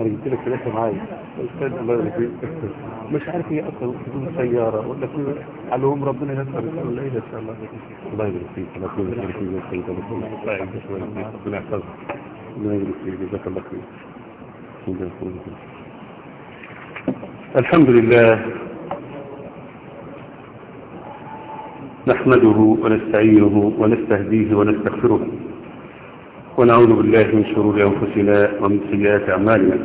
أنا جبت لك ثلاثة معايا الله يبارك فيك مش عارف إيه أصلا بدون سياره ولا في علوم ربنا يسر إيه ان شاء الله الله يبارك فيك الله يبارك فيك يا سيدي ربنا ربنا يبارك فيك جزاك الله خير الحمد لله نحمده ونستعينه ونستهديه ونستغفره ونعوذ بالله من شرور أنفسنا ومن سيئات أعمالنا.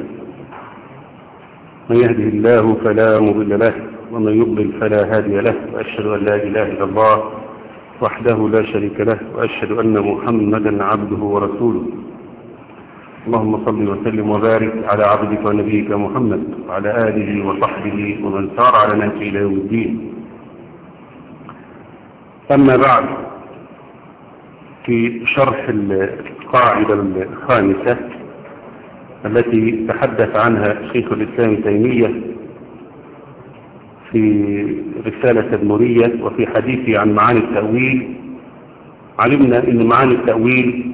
من يهده الله فلا مضل له ومن يضلل فلا هادي له وأشهد أن لا إله إلا الله وحده لا شريك له وأشهد أن محمدا عبده ورسوله. اللهم صل وسلم وبارك على عبدك ونبيك محمد وعلى آله وصحبه ومن سار على نهجه إلى يوم الدين. أما بعد في شرح القاعدة الخامسة التي تحدث عنها شيخ الإسلام تيمية في رسالة المرية وفي حديثه عن معاني التأويل. علمنا أن معاني التأويل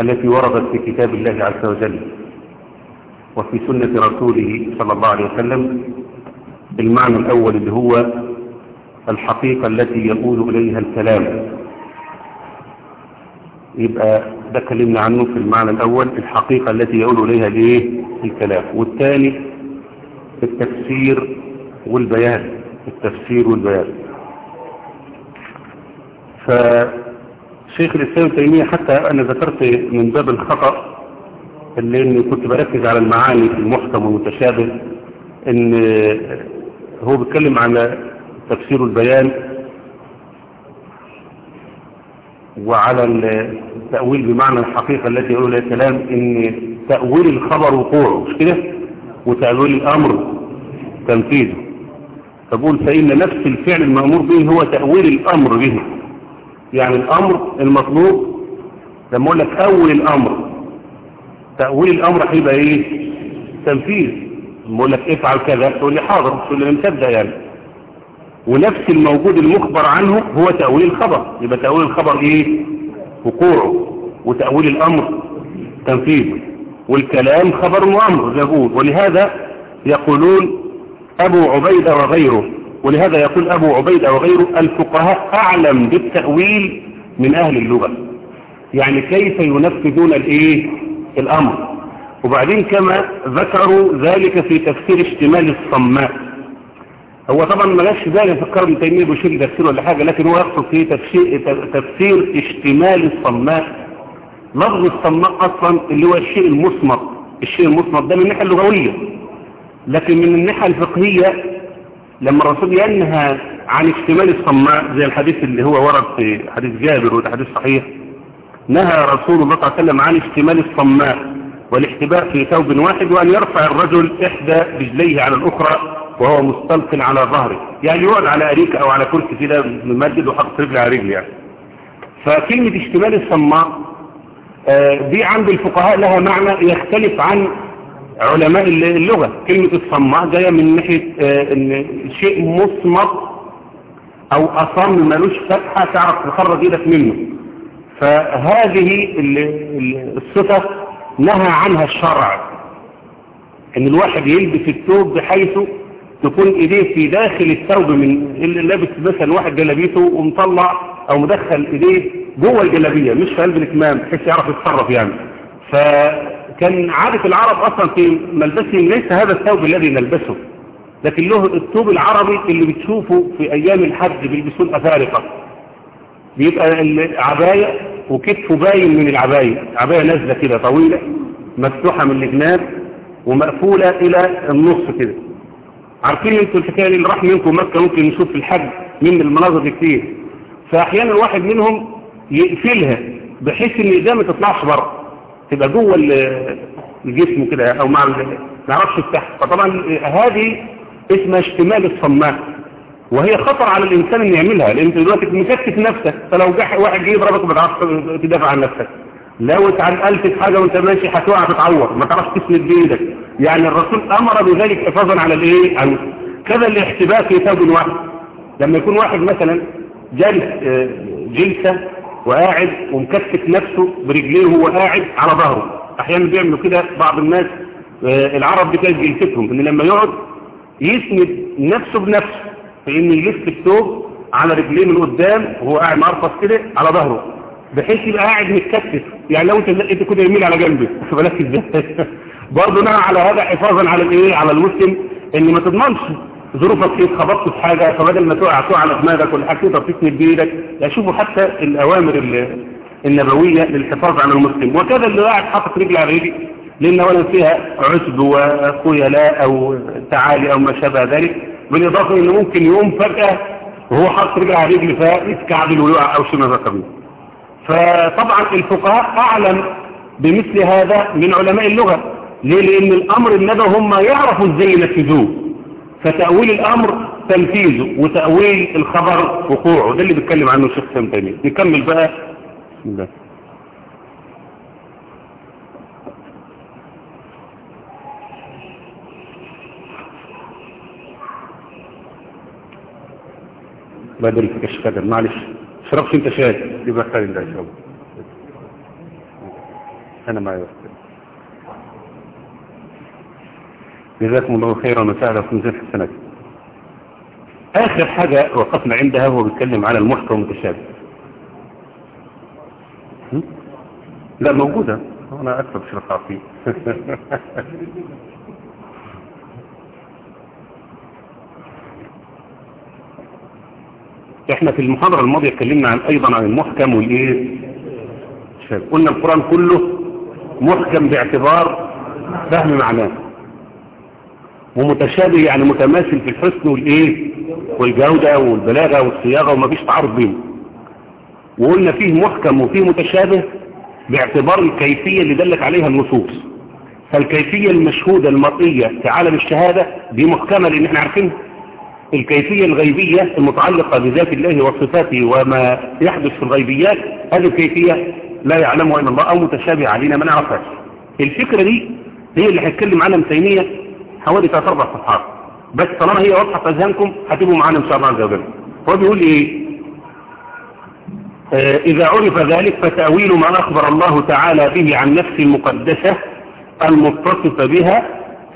التي وردت في كتاب الله عز وجل وفي سنة رسوله صلى الله عليه وسلم المعنى الأول اللي هو الحقيقة التي يقول إليها الكلام. يبقى ده كلمنا عنه في المعنى الأول الحقيقة التي يقول إليها الايه الكلام. والثاني التفسير والبيان التفسير والبيان. فشيخ الإسلام تيمية حتى أنا ذكرت من باب الخطأ اللي إني كنت بركز على المعاني المحكم والمتشابه إن هو بيتكلم على تفسير البيان وعلى التأويل بمعنى الحقيقة التي يقول لها الكلام إن تأويل الخبر وقوعه مش كده؟ وتأويل الأمر تنفيذه. فقول فإن نفس الفعل المأمور به هو تأويل الأمر به. يعني الأمر المطلوب لما أقول لك أول الأمر تأويل الأمر هيبقى إيه؟ تنفيذ. لما أقول لك افعل كذا تقول لي حاضر تقول لي مصدق يعني. ونفس الموجود المخبر عنه هو تأويل الخبر. يبقى تأويل الخبر إيه؟ وقوعه وتأويل الأمر تنفيذه. والكلام خبر وأمر زي يقول ولهذا يقولون أبو عبيدة وغيره. ولهذا يقول أبو عبيدة وغيره الفقهاء أعلم بالتأويل من أهل اللغة. يعني كيف ينفذون الإيه؟ الأمر. وبعدين كما ذكروا ذلك في تفسير اشتمال الصماء. هو طبعا ما جاش بالي فكر ابن تيمية بشير تفسير ولا حاجة لكن هو يقصد فيه تفسير تفسير اشتمال الصماء لفظ الصماء أصلا اللي هو الشيء المصمت. الشيء المصمت ده من الناحية اللغوية. لكن من الناحية الفقهية لما الرسول ينهى عن اشتمال الصماء زي الحديث اللي هو ورد في حديث جابر وده حديث صحيح نهى رسول الله صلى الله عليه وسلم عن اشتمال الصماء والاحتباء في ثوب واحد وأن يرفع الرجل إحدى رجليه على الأخرى. وهو مستلق على ظهره. يعني يقعد على أريكة أو على كرسي كده ممدد وحط رجل على رجل يعني. فكلمة اشتمال الصماء دي عند الفقهاء لها معنى يختلف عن علماء اللغة. كلمة الصماء جاية من ناحية إن شيء مصمت أو أصم ملوش فتحة تعرف تخرج إيدك منه. فهذه الصفة نهى عنها الشرع. إن الواحد يلبس الثوب بحيث تكون إيديه في داخل الثوب من اللي لابس مثلا واحد جلابيته ومطلع أو مدخل إيديه جوه الجلابية مش في قلب الكمام بحيث يعرف يتصرف يعني. فكان عادة العرب أصلا في ملبسهم ليس هذا الثوب الذي نلبسه لكن له الثوب العربي اللي بتشوفه في أيام الحج بيلبسوه الافارقه بيبقى العباية وكتفه باين من العباية عباية نازلة كده طويلة مفتوحة من الجناب ومقفولة إلى النص كده. عارفين أنتوا الحكاية اللي راح منكم مكة ممكن نشوف الحج من المناظر دي كتير. فأحيانا الواحد منهم يقفلها بحيث إن ايديه ما تطلعش بره تبقى جوه الجسم كده أو مع ما يعرفش يفتح. فطبعا هذه اسمها اشتمال الصماء وهي خطر على الإنسان إن يعملها لأن أنت دلوقتي مكتف نفسك فلو جه واحد جه يضربك ما تعرفش تدافع عن نفسك. لو اتعلقت في حاجة وأنت ماشي هتقع تتعور. ما تعرفش تسند بإيدك. يعني الرسول أمر بذلك حفاظا على الإيه؟ عن كذا الاحتباء في ثوب واحد. لما يكون واحد مثلا جالس آه، جلسة وقاعد ومكتف نفسه برجليه وهو قاعد على ظهره. أحيانا بيعملوا كده بعض الناس آه، العرب بتاعت جلستهم. إن لما يقعد يسند نفسه بنفسه فإن يلف الثوب على رجليه من قدام وهو قاعد مرفص كده على ظهره. بحيث يبقى قاعد متكتف. يعني لو انت انت كده يميل على جنبه بالك إزاي. برضه نوع على هذا حفاظا على الايه؟ على المسلم إن ما تضمنش ظروفك إيه اتخبطت في حاجة فبدل ما تقع تقع على دماغك ولا حاجة تقدر تسند بإيدك يعني شوفوا حتى الأوامر ال- النبوية للحفاظ على المسلم. وكذا اللي قاعد حاطط رجل على رجل لأن اولا فيها عسب وخيلاء أو تعالي أو ما شابه ذلك. بالإضافة انه ممكن يقوم فجأة وهو حاطط رجل على رجل فيتكعبل ويقع أو شيء ما ذكر منه فطبعا الفقهاء أعلم بمثل هذا من علماء اللغة. ليه؟ لأن الأمر النبوي هم يعرفوا إزاي ينفذوه. فتأويل الأمر تنفيذه وتأويل الخبر وقوعه. ده اللي بيتكلم عنه الشيخ تيمية. نكمل بقى. الله. بدل فيك الشكادر معلش. شربش انت شاي يبقى خير ده الله. أنا وقت جزاكم الله خيرا وسهلا في الحسنات آخر حاجة وقفنا عندها هو بيتكلم على المحكم المتشابه؟ لا موجودة. أنا اكتب شرحها فيه. إحنا في المحاضرة الماضية اتكلمنا عن أيضا عن المحكم والإيه. قلنا القرآن كله محكم باعتبار فهم معناه. ومتشابه يعني متماثل في الحسن والإيه؟ والجودة والبلاغة والصياغة وما فيش تعارض بينهم. وقلنا فيه محكم وفيه متشابه باعتبار الكيفية اللي دلت عليها النصوص. فالكيفية المشهودة المرئية في عالم الشهادة دي محكمة لأن إحنا عارفين الكيفية الغيبية المتعلقة بذات الله وصفاته وما يحدث في الغيبيات هذه الكيفية لا يعلمها إلا الله أو متشابه علينا ما نعرفهاش الفكرة دي هي اللي هيتكلم عنها تيمية حوالي ثلاث أربع صفحات. بس طالما هي واضحة في أذهانكم هتبقوا معانا إن شاء الله عز وجل. هو بيقول إيه؟ آه إذا عرف ذلك فتأويل ما أخبر الله تعالى به عن نفسه المقدسة المتصفة بها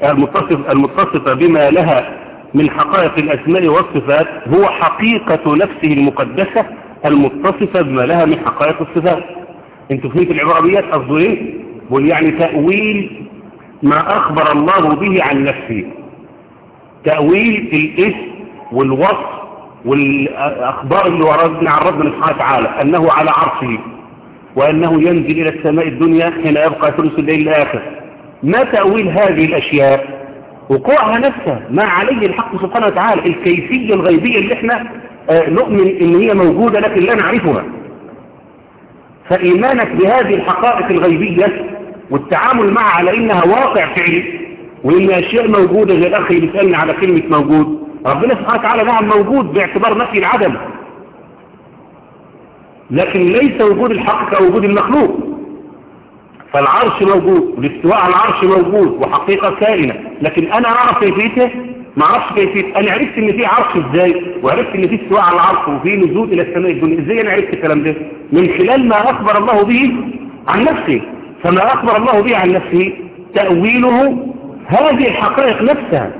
المتصف المتصفة بما لها من حقائق الأسماء والصفات هو حقيقة نفسه المقدسة المتصفة بما لها من حقائق الصفات. أنتوا فهمت العربيات قصده إيه؟ بقول يعني تأويل ما أخبر الله به عن نفسه. تأويل الاسم والوصف والأخبار اللي وردنا عن ربنا سبحانه وتعالى أنه على عرشه وأنه ينزل إلى السماء الدنيا حين يبقى ثلث الليل الآخر. ما تأويل هذه الأشياء؟ وقوعها نفسها ما عليه الحق سبحانه وتعالى الكيفية الغيبية اللي إحنا آه نؤمن إن هي موجودة لكن لا نعرفها. فإيمانك بهذه الحقائق الغيبية والتعامل معها على إنها واقع فعلي وإن أشياء موجودة زي الأخ اللي بيسألني على كلمة موجود ربنا سبحانه وتعالى نعم موجود باعتبار نفي العدم. لكن ليس وجود الحق كوجود المخلوق. فالعرش موجود والاستواء على العرش موجود وحقيقة كائنة. لكن أنا أعرف كيفيته؟ ما أعرفش كيفيته. أنا عرفت إن في عرش إزاي وعرفت إن في استواء على العرش وفي نزول إلى السماء الدنيا. إزاي أنا عرفت الكلام ده؟ من خلال ما أخبر الله به عن نفسه. فما أخبر الله به عن نفسه تأويله هذه الحقائق نفسها.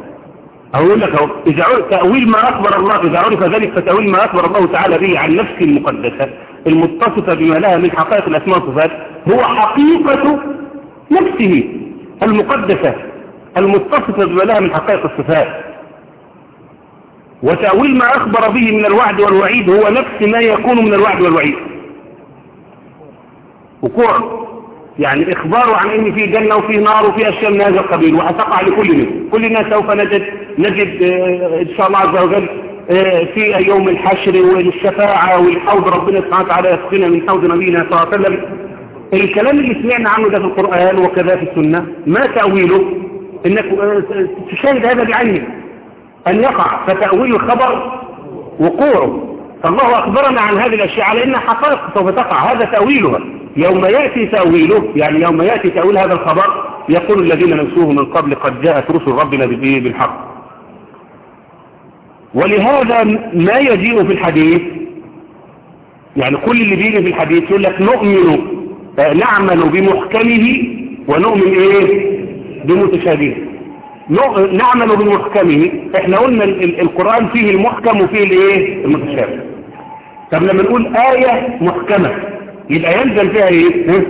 أقول لك إذا عرف تأويل ما أخبر الله إذا عرف ذلك فتأويل ما أخبر الله تعالى به عن نفسه المقدسة. المتصفة بما لها من حقائق الأسماء والصفات هو حقيقة نفسه المقدسة المتصفة بما لها من حقائق الصفات. وتأويل ما أخبر به من الوعد والوعيد هو نفس ما يكون من الوعد والوعيد. وقوع يعني إخباره عن إن في جنة وفي نار وفي أشياء من هذا القبيل وهتقع لكلنا كلنا سوف نجد نجد إن شاء الله عز وجل في يوم الحشر والشفاعة والحوض ربنا سبحانه وتعالى يسقينا من حوض نبينا صلى الله عليه وسلم. الكلام اللي سمعنا عنه ده في القرآن وكذا في السنة ما تأويله؟ إنك تشاهد هذا بعينك أن يقع فتأويل الخبر وقوعه. فالله أخبرنا عن هذه الأشياء على إنها حقائق سوف تقع. هذا تأويلها. يوم يأتي تأويله يعني يوم يأتي تأويل هذا الخبر يقول الذين نسوه من قبل قد جاءت رسل ربنا بالحق. ولهذا ما يجيء في الحديث يعني كل اللي بيجي في الحديث يقول لك نؤمن نعمل بمحكمه ونؤمن إيه؟ بمتشابهه. نعمل بمحكمه. إحنا قلنا القرآن فيه المحكم وفيه الإيه؟ المتشابه. طب لما نقول آية محكمة يبقى ينزل فيها إيه؟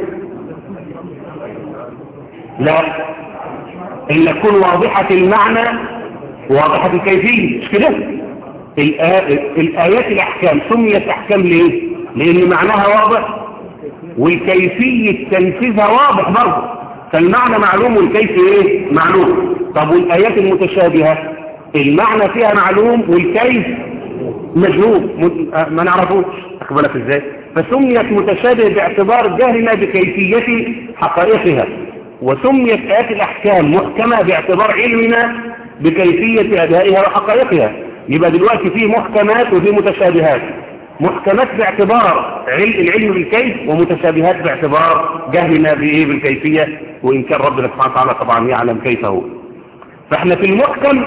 لا. إن تكون واضحة المعنى واضحة الكيفية. مش كده؟ الآيات الأحكام سميت أحكام ليه؟ لأن معناها واضح. والكيفية تنفيذها واضح برضه. فالمعنى معلوم والكيف إيه؟ معلوم. طب والآيات المتشابهة؟ المعنى فيها معلوم والكيف مجهول. ما نعرفوش. أقبلك إزاي؟ فسميت متشابه باعتبار جهلنا بكيفية حقائقها. وسميت آيات الأحكام محكمة باعتبار علمنا بكيفية أدائها وحقائقها. يبقى دلوقتي في محكمات وفي متشابهات. محكمات باعتبار العلم بالكيف ومتشابهات باعتبار جهلنا بإيه بالكيفية وإن كان ربنا سبحانه وتعالى طبعا يعلم كيف هو فإحنا في المحكم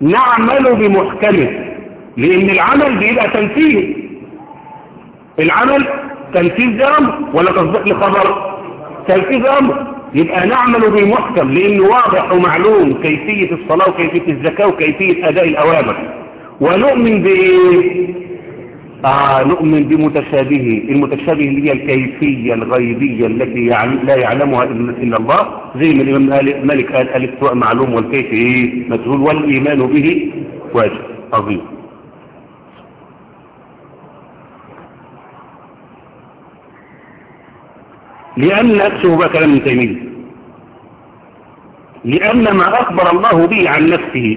نعمل بمحكمه لأن العمل بيبقى تنفيذ العمل تنفيذ أمر ولا تصديق لخبر؟ تنفيذ أمر. يبقى نعمل بالمحكم لأنه واضح ومعلوم كيفية الصلاة وكيفية الزكاة وكيفية أداء الأوامر. ونؤمن بإيه آه نؤمن بمتشابهه المتشابه اللي هي الكيفية الغيبية التي يعني لا يعلمها إلا الله زي ما الإمام مالك قال الاستواء معلوم والكيف إيه؟ مجهول والإيمان به واجب عظيم. لأن شوفوا بقى كلام ابن تيمية. لأن ما أخبر الله به عن نفسه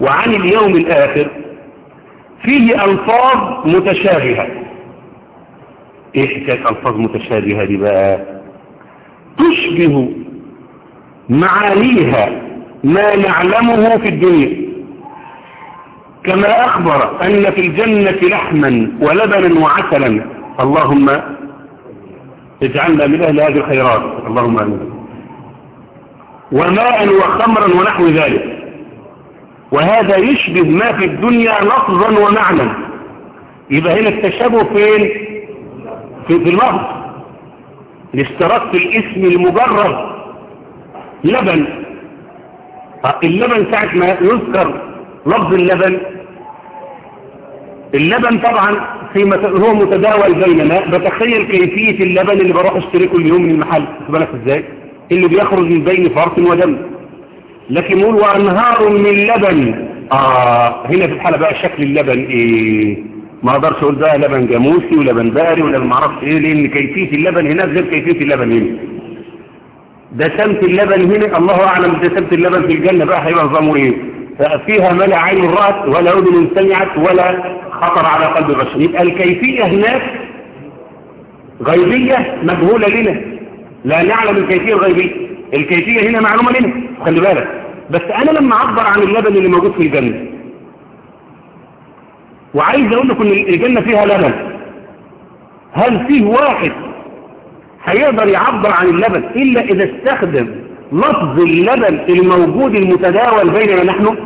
وعن اليوم الآخر فيه ألفاظ متشابهة. إيه حكاية ألفاظ متشابهة دي بقى؟ تشبه معانيها ما نعلمه في الدنيا. كما أخبر أن في الجنة لحما ولبنا وعسلا. اللهم اجعلنا من أهل هذه الخيرات. اللهم أمين. وماء وخمرا ونحو ذلك. وهذا يشبه ما في الدنيا لفظا ومعنى. يبقى هنا التشابه فين؟ في, اللفظ الاشتراك الاسم المجرد لبن. اللبن ساعة ما يذكر لفظ اللبن. اللبن طبعا في مت... هو متداول بيننا بتخيل كيفية اللبن اللي بروح أشتريه كل يوم من المحل. بالك إزاي؟ اللي بيخرج من بين فرط ودم. لكن يقول وأنهار من لبن. آه هنا في الحالة بقى شكل اللبن إيه؟ ما أقدرش أقول بقى لبن جاموسي ولبن باري ولا ما أعرفش إيه لأن كيفية اللبن هناك غير كيفية اللبن هنا. دسمة اللبن هنا الله أعلم دسمة اللبن في الجنة بقى هيبقى نظامه إيه؟ فيها ما لا عين رأت ولا أذن سمعت ولا خطر على قلب بشر يبقى الكيفية هناك غيبية مجهولة لنا. لا نعلم الكيفية الغيبية. الكيفية هنا معلومة لنا خلي بالك. بس أنا لما أعبر عن اللبن اللي موجود في الجنة وعايز أقول لكم إن الجنة فيها لبن. هل فيه واحد هيقدر يعبر عن اللبن إلا إذا استخدم لفظ اللبن الموجود المتداول بيننا نحن؟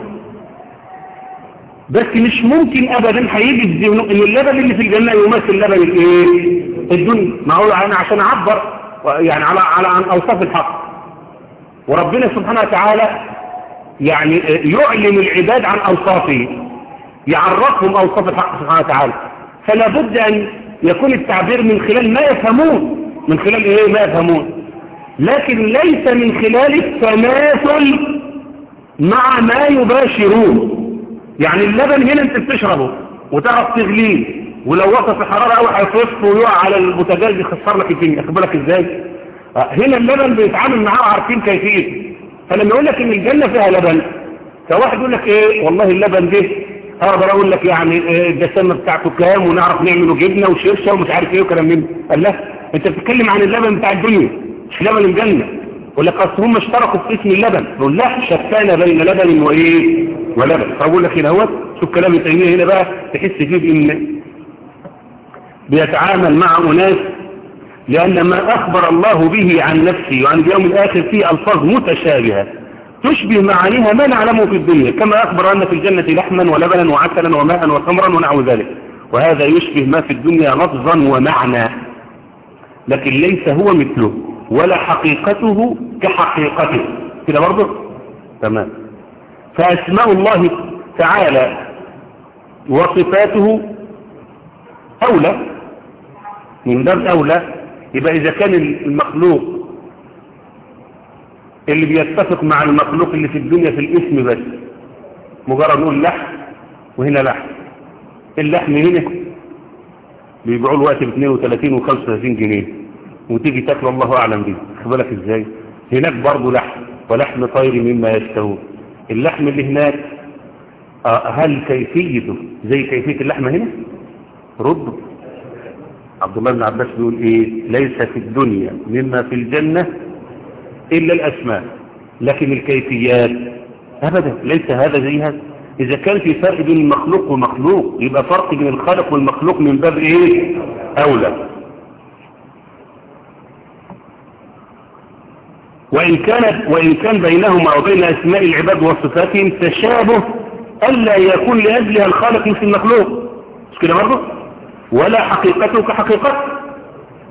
بس مش ممكن ابدا هيجي الذهن إن اللبن اللي في الجنة يمثل لبن الإيه؟ الدنيا. ما أنا عشان أعبر يعني على على عن أوصاف الحق. وربنا سبحانه وتعالى يعني يعلم العباد عن أوصافه يعرفهم أوصاف الحق سبحانه وتعالى. فلا بد أن يكون التعبير من خلال ما يفهمون من خلال إيه؟ ما يفهمون. لكن ليس من خلال التماثل مع ما يباشرون. يعني اللبن هنا انت بتشربه وتعرف تغليه ولو وصل في حرارة قوي هيفصل ويقع على البوتاجاز يخسر لك الدنيا اخد بالك إزاي هنا اللبن بيتعامل معاه عارفين كيفيته. فلما يقول لك إن الجنة فيها لبن فواحد يقول لك إيه؟ والله اللبن ده أقدر أقول لك يعني الدسامة بتاعته كام ونعرف نعمله جبنة وشرشة ومش عارف إيه وكلام من قال لا أنت بتتكلم عن اللبن بتاع الدنيا مش لبن الجنة. يقول لك أصل هم اشتركوا في اسم اللبن. يقول لا شتان بين لبن وإيه؟ ولبن. فاقول لك هنا اهوت شوف كلام التيميه هنا بقى تحس فيه بإن بيتعامل مع أناس لأن ما أخبر الله به عن نفسه وعن اليوم الآخر فيه ألفاظ متشابهة تشبه معانيها ما نعلمه في الدنيا. كما أخبر أن في الجنة لحما ولبنا وعسلا وماء وخمرا ونحو ذلك. وهذا يشبه ما في الدنيا لفظا ومعنى. لكن ليس هو مثله. ولا حقيقته كحقيقته. كده برضه؟ تمام. فأسماء الله تعالى وصفاته أولى. من باب أولى يبقى إذا كان المخلوق اللي بيتفق مع المخلوق اللي في الدنيا في الاسم بس مجرد نقول لحم وهنا لحم. اللحم هنا بيبيعوا الوقت ب 32 و 35 جنيه. وتيجي تاكل الله أعلم بيه. خد بالك إزاي؟ هناك برضه لحم ولحم طير مما يشتهون. اللحم اللي هناك آه هل كيفيته زي كيفية اللحمة هنا؟ رد. عبد الله بن عباس بيقول إيه؟ ليس في الدنيا مما في الجنة إلا الأسماء لكن الكيفيات أبدا ليس هذا زي هذا إذا كان في فرق بين المخلوق ومخلوق يبقى فرق بين الخالق والمخلوق من باب إيه؟ أولى. وإن, كانت وإن كان بينهما وبين أسماء العباد وصفاتهم تشابه ألا يكون لأجلها الخالق مثل المخلوق. مش كده برضه؟ ولا حقيقته كحقيقته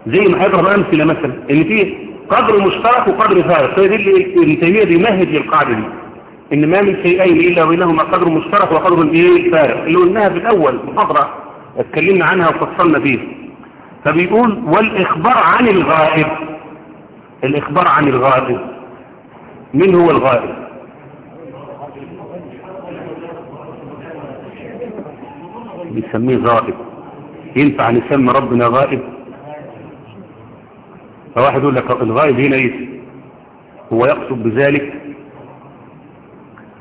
زي ما هيضرب أمثلة مثلا إن فيه قدر مشترك وقدر فارق. فهي دي اللي ابن تيمية بيمهد للقاعدة دي؟ إن ما من شيئين إلا بينهما قدر مشترك وقدر إيه فارق. اللي قلناها في الأول محاضرة اتكلمنا عنها وفصلنا فيها. فبيقول والإخبار عن الغائب الإخبار عن الغائب. من هو الغائب؟ بيسميه غائب. ينفع نسمي ربنا غائب؟ فواحد يقول لك الغائب هنا إيه هو يقصد بذلك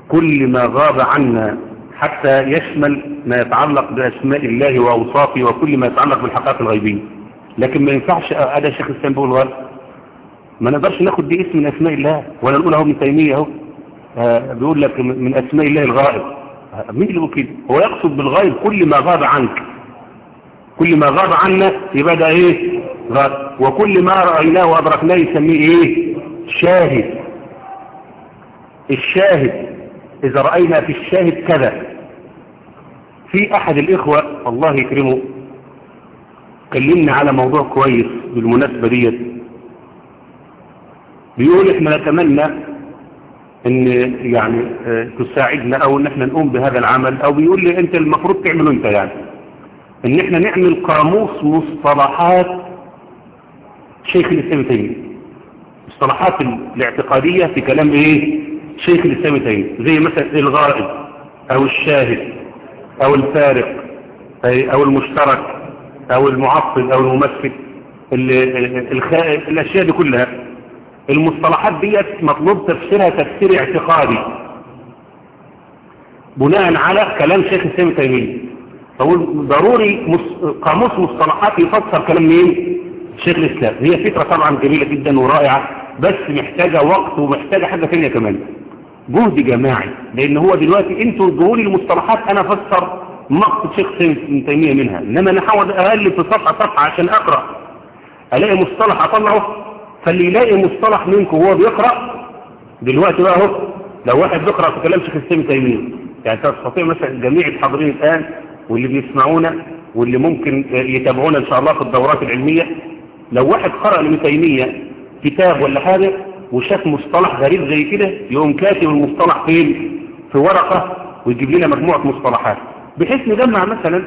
كل ما غاب عنا حتى يشمل ما يتعلق بأسماء الله وأوصافه وكل ما يتعلق بالحقائق الغيبية. لكن ما ينفعش هذا الشيخ الإسلام بيقول غائب. ما نقدرش ناخد دي اسم من أسماء الله ولا نقول أهو ابن تيمية أهو. آه بيقول لك من أسماء الله الغائب. مين اللي بيقول كده؟ هو يقصد بالغائب كل ما غاب عنك. كل ما غاب عنا يبقى ده إيه؟ غائب. وكل ما رأيناه وأدركناه يسميه إيه؟ شاهد. الشاهد إذا رأينا في الشاهد كذا. في أحد الإخوة الله يكرمه كلمنا على موضوع كويس بالمناسبة ديت. بيقول إحنا نتمنى إن يعني آه تساعدنا أو إن إحنا نقوم بهذا العمل أو بيقول لي أنت المفروض تعمله أنت يعني. إن إحنا نعمل قاموس مصطلحات شيخ الإسلام تيمية. مصطلحات الاعتقادية في كلام إيه؟ شيخ الإسلام تيمية. زي مثلا الغائب أو الشاهد أو الفارق أو المشترك أو المعطل أو الممثل الأشياء دي كلها. المصطلحات ديت مطلوب تفسيرها تفسير اعتقادي. بناء على كلام شيخ الإسلام تيمية. فقول ضروري. قاموس مصطلحات يفسر كلام مين؟ شيخ الإسلام. هي فكرة طبعا جميلة جدا ورائعة بس محتاجة وقت ومحتاجة حاجة ثانية كمان. جهد جماعي. لأن هو دلوقتي أنتوا ادوا لي المصطلحات أنا أفسر مقصد شيخ ابن تيمية منها. إنما أنا احاول أقلب في صفحة صفحة عشان أقرأ. ألاقي مصطلح أطلعه فاللي يلاقي مصطلح منكم وهو بيقرأ دلوقتي بقى اهو لو واحد بيقرأ في كلام شيخ الاسلام تيمية يعني تستطيع مثلا جميع الحاضرين الآن واللي بيسمعونا واللي ممكن يتابعونا إن شاء الله في الدورات العلمية لو واحد قرأ لابن تيمية كتاب ولا حاجة وشاف مصطلح غريب زي كده يقوم كاتب المصطلح فين؟ في ورقة ويجيب لنا مجموعة مصطلحات. بحيث نجمع مثلا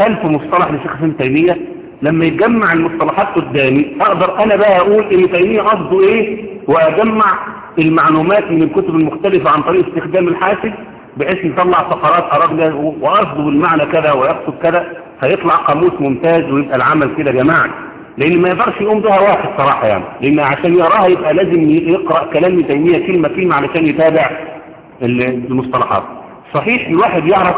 ألف مصطلح لشيخ ابن تيمية لما يجمع المصطلحات قدامي أقدر أنا بقى أقول ابن تيمية قصده إيه؟ وأجمع المعلومات من الكتب المختلفة عن طريق استخدام الحاسب بحيث نطلع فقرات أراجل وأقصده بالمعنى كذا ويقصد كذا فيطلع قاموس ممتاز ويبقى العمل كده جماعي لأن ما يقدرش يقوم بها واحد صراحة يعني لأن عشان يراها يبقى لازم يقرأ كلام تيمية كلمة كلمة علشان يتابع المصطلحات. صحيح الواحد يعرف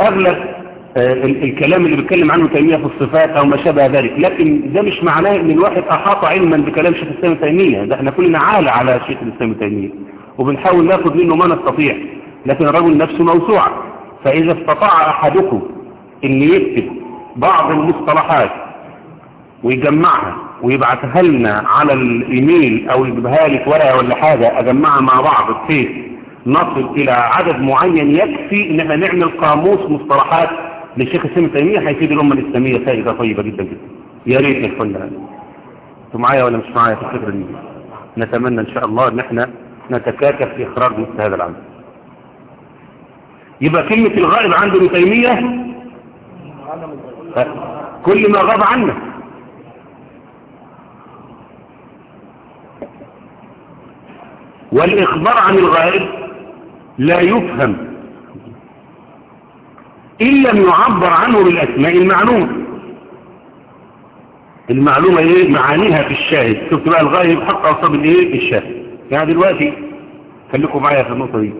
أغلب الكلام اللي بيتكلم عنه تيمية في الصفات أو ما شابه ذلك. لكن ده مش معناه إن الواحد أحاط علما بكلام شيخ الإسلام تيمية. ده إحنا كلنا عالة على شيخ الإسلام تيمية. وبنحاول ناخد منه ما نستطيع. لكن الرجل نفسه موسوعة فإذا استطاع أحدكم إن يكتب بعض المصطلحات ويجمعها ويبعتها لنا على الإيميل أو يجيبها لي في ورقة ولا حاجة أجمعها مع بعض بحيث نصل إلى عدد معين يكفي إن إحنا نعمل قاموس مصطلحات للشيخ السيد تيمية هيفيد الأمة الإسلامية. فائده طيبة جدا جدا. يا ريت يا اخوانا أنتوا معايا ولا مش معايا في الفكرة دي؟ نتمنى إن شاء الله إن إحنا نتكاتف في إخراج مثل هذا العمل. يبقى كلمة الغائب عند ابن تيمية؟ كل ما غاب عنا والإخبار عن الغائب لا يفهم. إن لم يعبر عنه بالأسماء المعلومة. المعلومة إيه؟ معانيها في الشاهد. شفت بقى الغائب حق أصاب الإيه؟ الشاهد. يعني دلوقتي خليكم معايا في النقطة دي.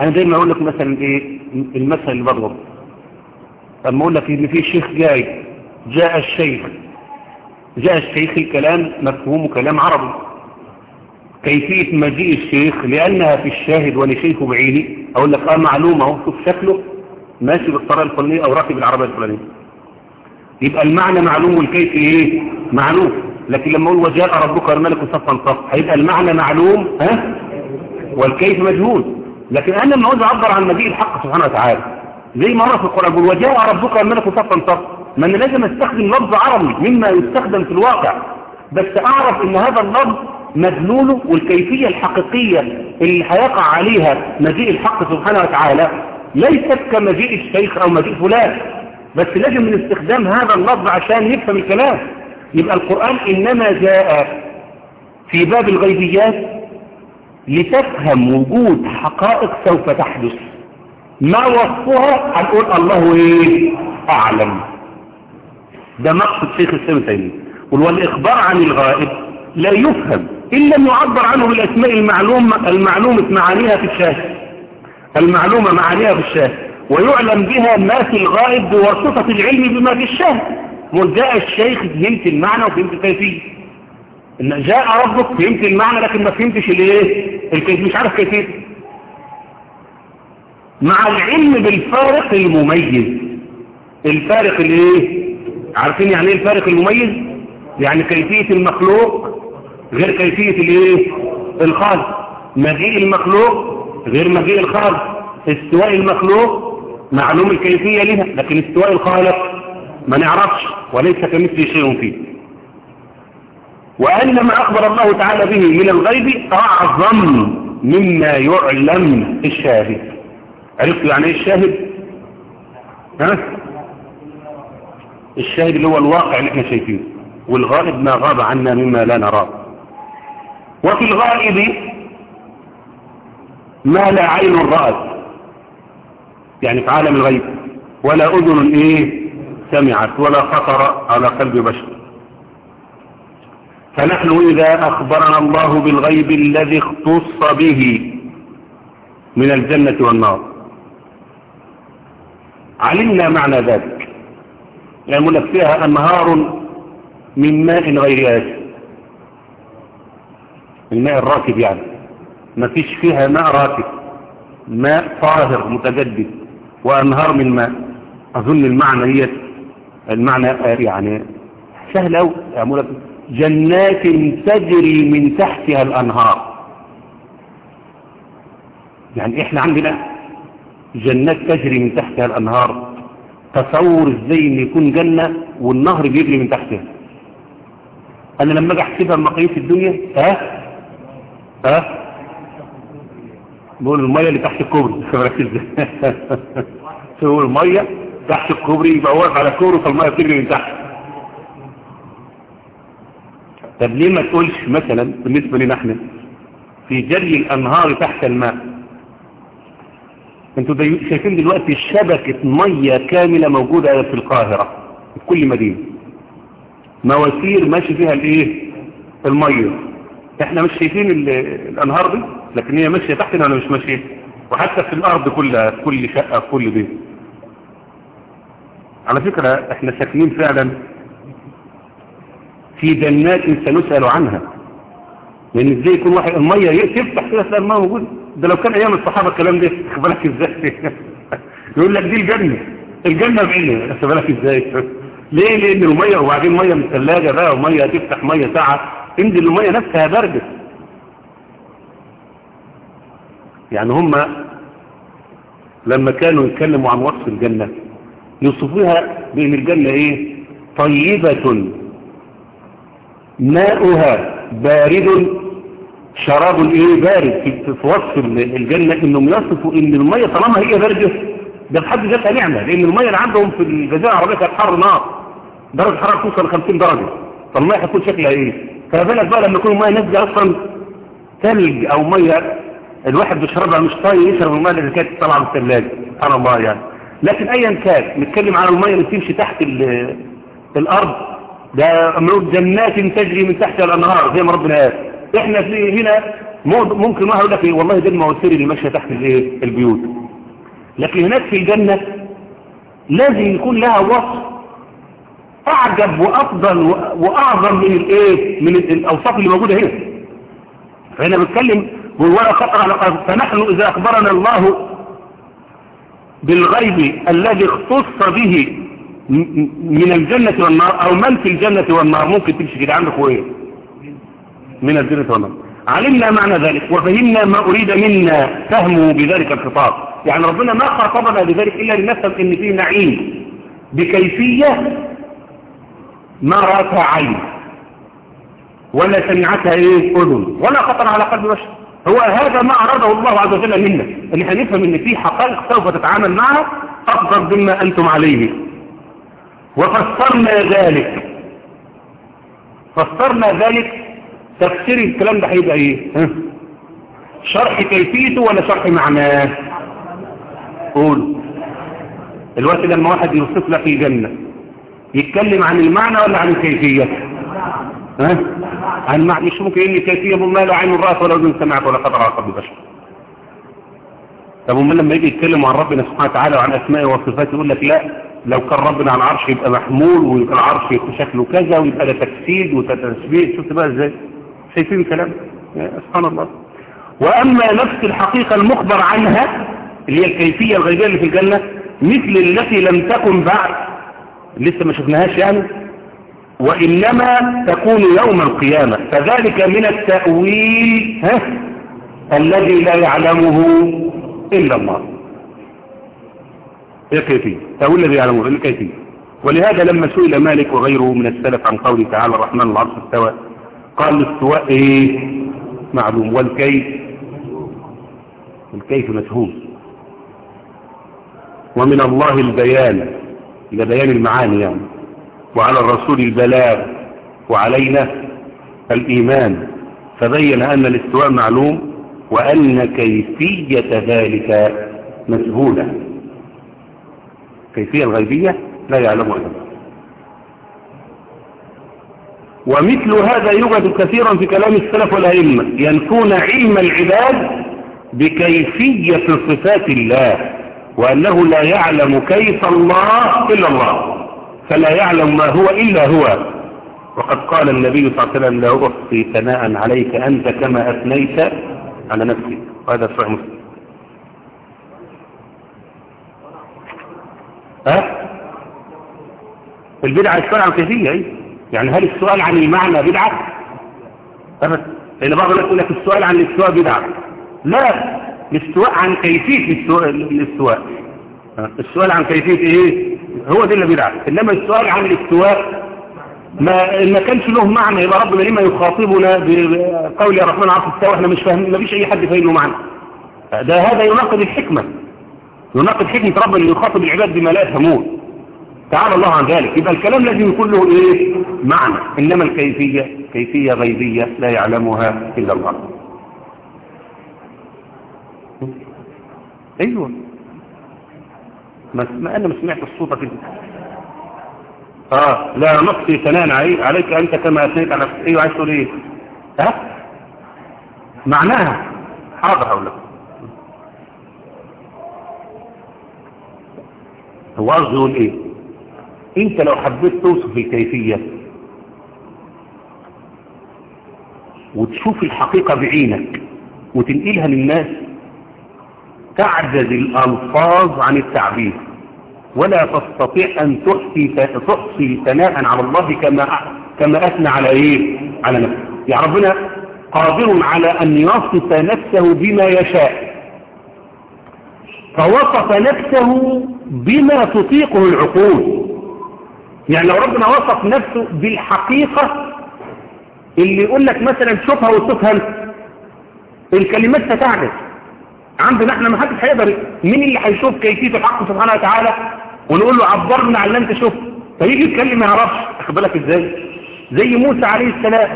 أنا دايما أقول لك مثلا إيه؟ المثل اللي بضرب لما أقول لك إن في شيخ جاي جاء الشيخ. جاء الشيخ الكلام مفهوم كلام عربي. كيفية مجيء الشيخ لأنها في الشاهد وأنا شيخه بعيني أقول لك آه معلومة شوف شكله. ماشي بالطريقة الفلانية أو راكب العربية الفلانية. يبقى المعنى معلوم والكيف إيه؟ معلوم. لكن لما أقول وجاء ربك والملك صفا صف هيبقى المعنى معلوم ها؟ والكيف مجهول. لكن أنا لما عاوز أعبر عن مجيء الحق سبحانه وتعالى زي ما رأى في القرآن يقول وجاء ربك والملك صفا صف ما أنا لازم أستخدم لفظ عربي مما يستخدم في الواقع. بس أعرف إن هذا اللفظ مدلوله والكيفية الحقيقية اللي هيقع عليها مجيء الحق سبحانه وتعالى ليست كمجيء الشيخ أو مجيء فلان بس لازم من استخدام هذا اللفظ عشان يفهم الكلام. يبقى القرآن إنما جاء في باب الغيبيات لتفهم وجود حقائق سوف تحدث. ما وصفها؟ هنقول الله إيه؟ أعلم. ده مقصد شيخ السلام والإخبار عن الغائب لا يفهم. إن لم يعبر عنه بالأسماء المعلومة المعلومة معانيها في الشاهد. المعلومة معانيها في الشاهد. ويعلم بها ما في الغائب بواسطة العلم بما في الشاهد. وجاء الشيخ فهمت المعنى وفهمت الكيفية. إن جاء ربك فهمت المعنى لكن ما فهمتش الايه الكيفية مش عارف كيفية. مع العلم بالفارق المميز. الفارق الايه عارفين يعني إيه الفارق المميز؟ يعني كيفية المخلوق غير كيفية الإيه؟ الخالق مجيء المخلوق غير مجيء الخالق استواء المخلوق معلوم الكيفية لها لكن استواء الخالق ما نعرفش وليس كمثل شيء فيه. وأن ما أخبر الله تعالى به من الغيب أعظم مما يعلم الشاهد. عرفت يعني إيه الشاهد؟ ها؟ الشاهد اللي هو الواقع اللي إحنا شايفينه. والغائب ما غاب عنا مما لا نراه. وفي الغائب ما لا عين رأت. يعني في عالم الغيب ولا أذن إيه سمعت ولا خطر على قلب بشر. فنحن إذا أخبرنا الله بالغيب الذي اختص به من الجنة والنار. علمنا معنى ذلك. يقول لك فيها أنهار من ماء غير آسف الماء الراكب يعني. ما فيش فيها ماء راكب. ماء طاهر متجدد وأنهار من ماء. أظن المعنى هي المعنى يعني سهل أو يقول لك جنات تجري من تحتها الأنهار. يعني إحنا عندنا جنات تجري من تحتها الأنهار. تصور إزاي إن يكون جنة والنهر بيجري من تحتها؟ أنا لما أجي أحسبها بمقاييس الدنيا ها؟ ها؟ بقول المية اللي تحت الكوبري ركز تقول المية تحت الكوبري يبقى واقف على الكوبري فالمية بتجري من تحت. طب ليه ما تقولش مثلا بالنسبة لنا إحنا في جري الأنهار تحت الماء أنتوا شايفين دلوقتي شبكة مية كاملة موجودة في القاهرة في كل مدينة. مواسير ماشي فيها الإيه؟ المية. إحنا مش شايفين الانهار دي لكن هي ماشية تحتنا ولا مش ماشية وحتى في الأرض كلها في كل شقة في كل بيت. على فكرة إحنا ساكنين فعلا في جنات سنسأل عنها. لأن إزاي يكون واحد المية تفتح كده؟ تلاقي الماء موجود. ده لو كان أيام الصحابة الكلام ده خد بالك إزاي؟ يقول لك دي الجنة. الجنة بعينها. خد بالك إزاي؟ ليه؟ لأن المية وبعدين مية من الثلاجة بقى ومية تفتح مية ساعه انزل المية نفسها بارده يعني هم لما كانوا يتكلموا عن وصف الجنة يوصفوها بأن الجنة إيه؟ طيبة. ماؤها بارد. شراب إيه؟ بارد. في, في وصف الجنة إنهم يصفوا إن المية طالما هي باردة ده بحد ذاتها نعمة لأن المية اللي عندهم في الجزيرة العربية كانت حر نار درجة حرارة توصل ل 50 درجة. فالمية هتكون شكلها إيه؟ فبالك بقى لما يكون المية نازلة أصلا ثلج أو مية الواحد بيشربها مش طايق يشرب المية اللي كانت طالعة من الثلاجة سبحان الله يعني. لكن ايا كان نتكلم عن المية اللي بتمشي تحت الأرض ده امرود جنات تجري من تحتها الأنهار زي ما ربنا قال. إحنا في هنا ممكن واحد يقول لك إيه والله دي المواسير اللي ماشية تحت الإيه؟ البيوت. لكن هناك في الجنة لازم يكون لها وصف أعجب وأفضل وأعظم من الإيه؟ من الأوصاف اللي موجودة هنا. فهنا بتكلم ولا خطر على قلب. فنحن إذا أخبرنا الله بالغيب الذي اختص به من الجنة والنار أو من في الجنة والنار ممكن تمشي كده. عندك إيه؟ من الجنة والنار. علمنا معنى ذلك وفهمنا ما أريد منا. فهمه بذلك الخطاب. يعني ربنا ما خاطبنا بذلك إلا لنفهم إن فيه نعيم بكيفية ما رأتها عين ولا سمعتها إيه؟ أذن ولا خطر على قلب بشر. هو هذا ما أراده الله عز وجل منا. إن نفهم إن في حقائق سوف تتعامل معها أفضل مما أنتم عليه. وفسرنا ذلك. فسرنا ذلك تفسير الكلام ده هيبقى إيه؟ شرح كيفيته ولا شرح معناه؟ قول الوقت لما واحد يوصف لك الجنة يتكلم عن المعنى ولا عن الكيفية؟ ها؟ عن المعنى مش ممكن ان كيفية ما لا عين الرأس ولا أذن سمعت ولا خطر على قلب بشر. طب امال لما يجي يتكلم عن ربنا سبحانه وتعالى وعن اسمائه وصفاته يقول لك لا لو كان ربنا على العرش يبقى محمول ويبقى العرش يبقى شكله كذا ويبقى ده تجسيد وتسبيح شفت بقى إزاي؟ شايفين الكلام؟ سبحان الله. وأما نفس الحقيقة المخبر عنها اللي هي الكيفية الغيبية اللي في الجنة مثل التي لم تكن بعد. لسه ما شفناهاش يعني؟ وإنما تكون يوم القيامة. فذلك من التأويل ها الذي لا يعلمه إلا الله. هي كيفية تأويل الذي يعلمه إلا الكيفية؟ ولهذا لما سئل مالك وغيره من السلف عن قوله تعالى الرحمن العرش استوى قال الاستواء إيه؟ معلوم. والكيف؟ الكيف مجهول ومن الله البيان إلى بيان المعاني يعني. وعلى الرسول البلاغ وعلينا الإيمان. فبين أن الاستواء معلوم وأن كيفية ذلك مجهولة. كيفية الغيبية لا إلا الله ومثل هذا يوجد كثيرا في كلام السلف والأئمة. ينفون علم العباد بكيفية صفات الله. وأنه لا يعلم كيف الله إلا الله فلا يعلم ما هو إلا هو. وقد قال النبي صلى الله عليه وسلم لا أحصي ثناء عليك أنت كما أثنيت على نفسك. وهذا صحيح مسلم. ها؟ البدعة السؤال عن كيفية يعني هل السؤال عن المعنى بدعة؟ أبدا. لأن بعض الناس يقول لك السؤال عن الاستواء بدعة. لا. الاستواء عن كيفية الاستواء, الاستواء. السؤال عن كيفية إيه؟ هو دي اللي بدعة إنما السؤال عن الاستواء ما ما كانش له معنى. يبقى ربنا لما يخاطبنا بقول يا الرحمن عرف استوى إحنا مش فاهمين؟ ما فيش أي حد فاهم له معنى. ده هذا يناقض الحكمة. يناقض حكمة ربنا اللي يخاطب العباد بما لا يفهمون. تعالى الله عن ذلك. يبقى الكلام لازم يكون له إيه؟ معنى. إنما الكيفية كيفية غيبية لا يعلمها إلا الله. أيوه. ما, أنا ما سمعت الصوت كده. آه لا نقصي ثناء عليك أنت كما اثنيت على أيوه عايز تقول إيه؟ ها؟ معناها. حاضر هقول لك. هو قصده يقول إيه؟ أنت لو حبيت توصف الكيفية وتشوف الحقيقة بعينك وتنقلها للناس تعجز الألفاظ عن التعبير. ولا تستطيع أن تحصي تحصي ثناء على الله كما كما أثنى على إيه؟ على نفسه. يعني ربنا قادر على أن يصف نفسه بما يشاء. فوصف نفسه بما تطيقه العقول. يعني لو ربنا وصف نفسه بالحقيقة اللي يقول لك مثلا شوفها وصفها الكلمات ستعجز عندنا إحنا ما حدش هيقدر مين اللي هيشوف كيفية الحق سبحانه وتعالى ونقول له عبرنا عن اللي انت شفته. فيجي يتكلم ما يعرفش واخد بالك إزاي؟ زي موسى عليه السلام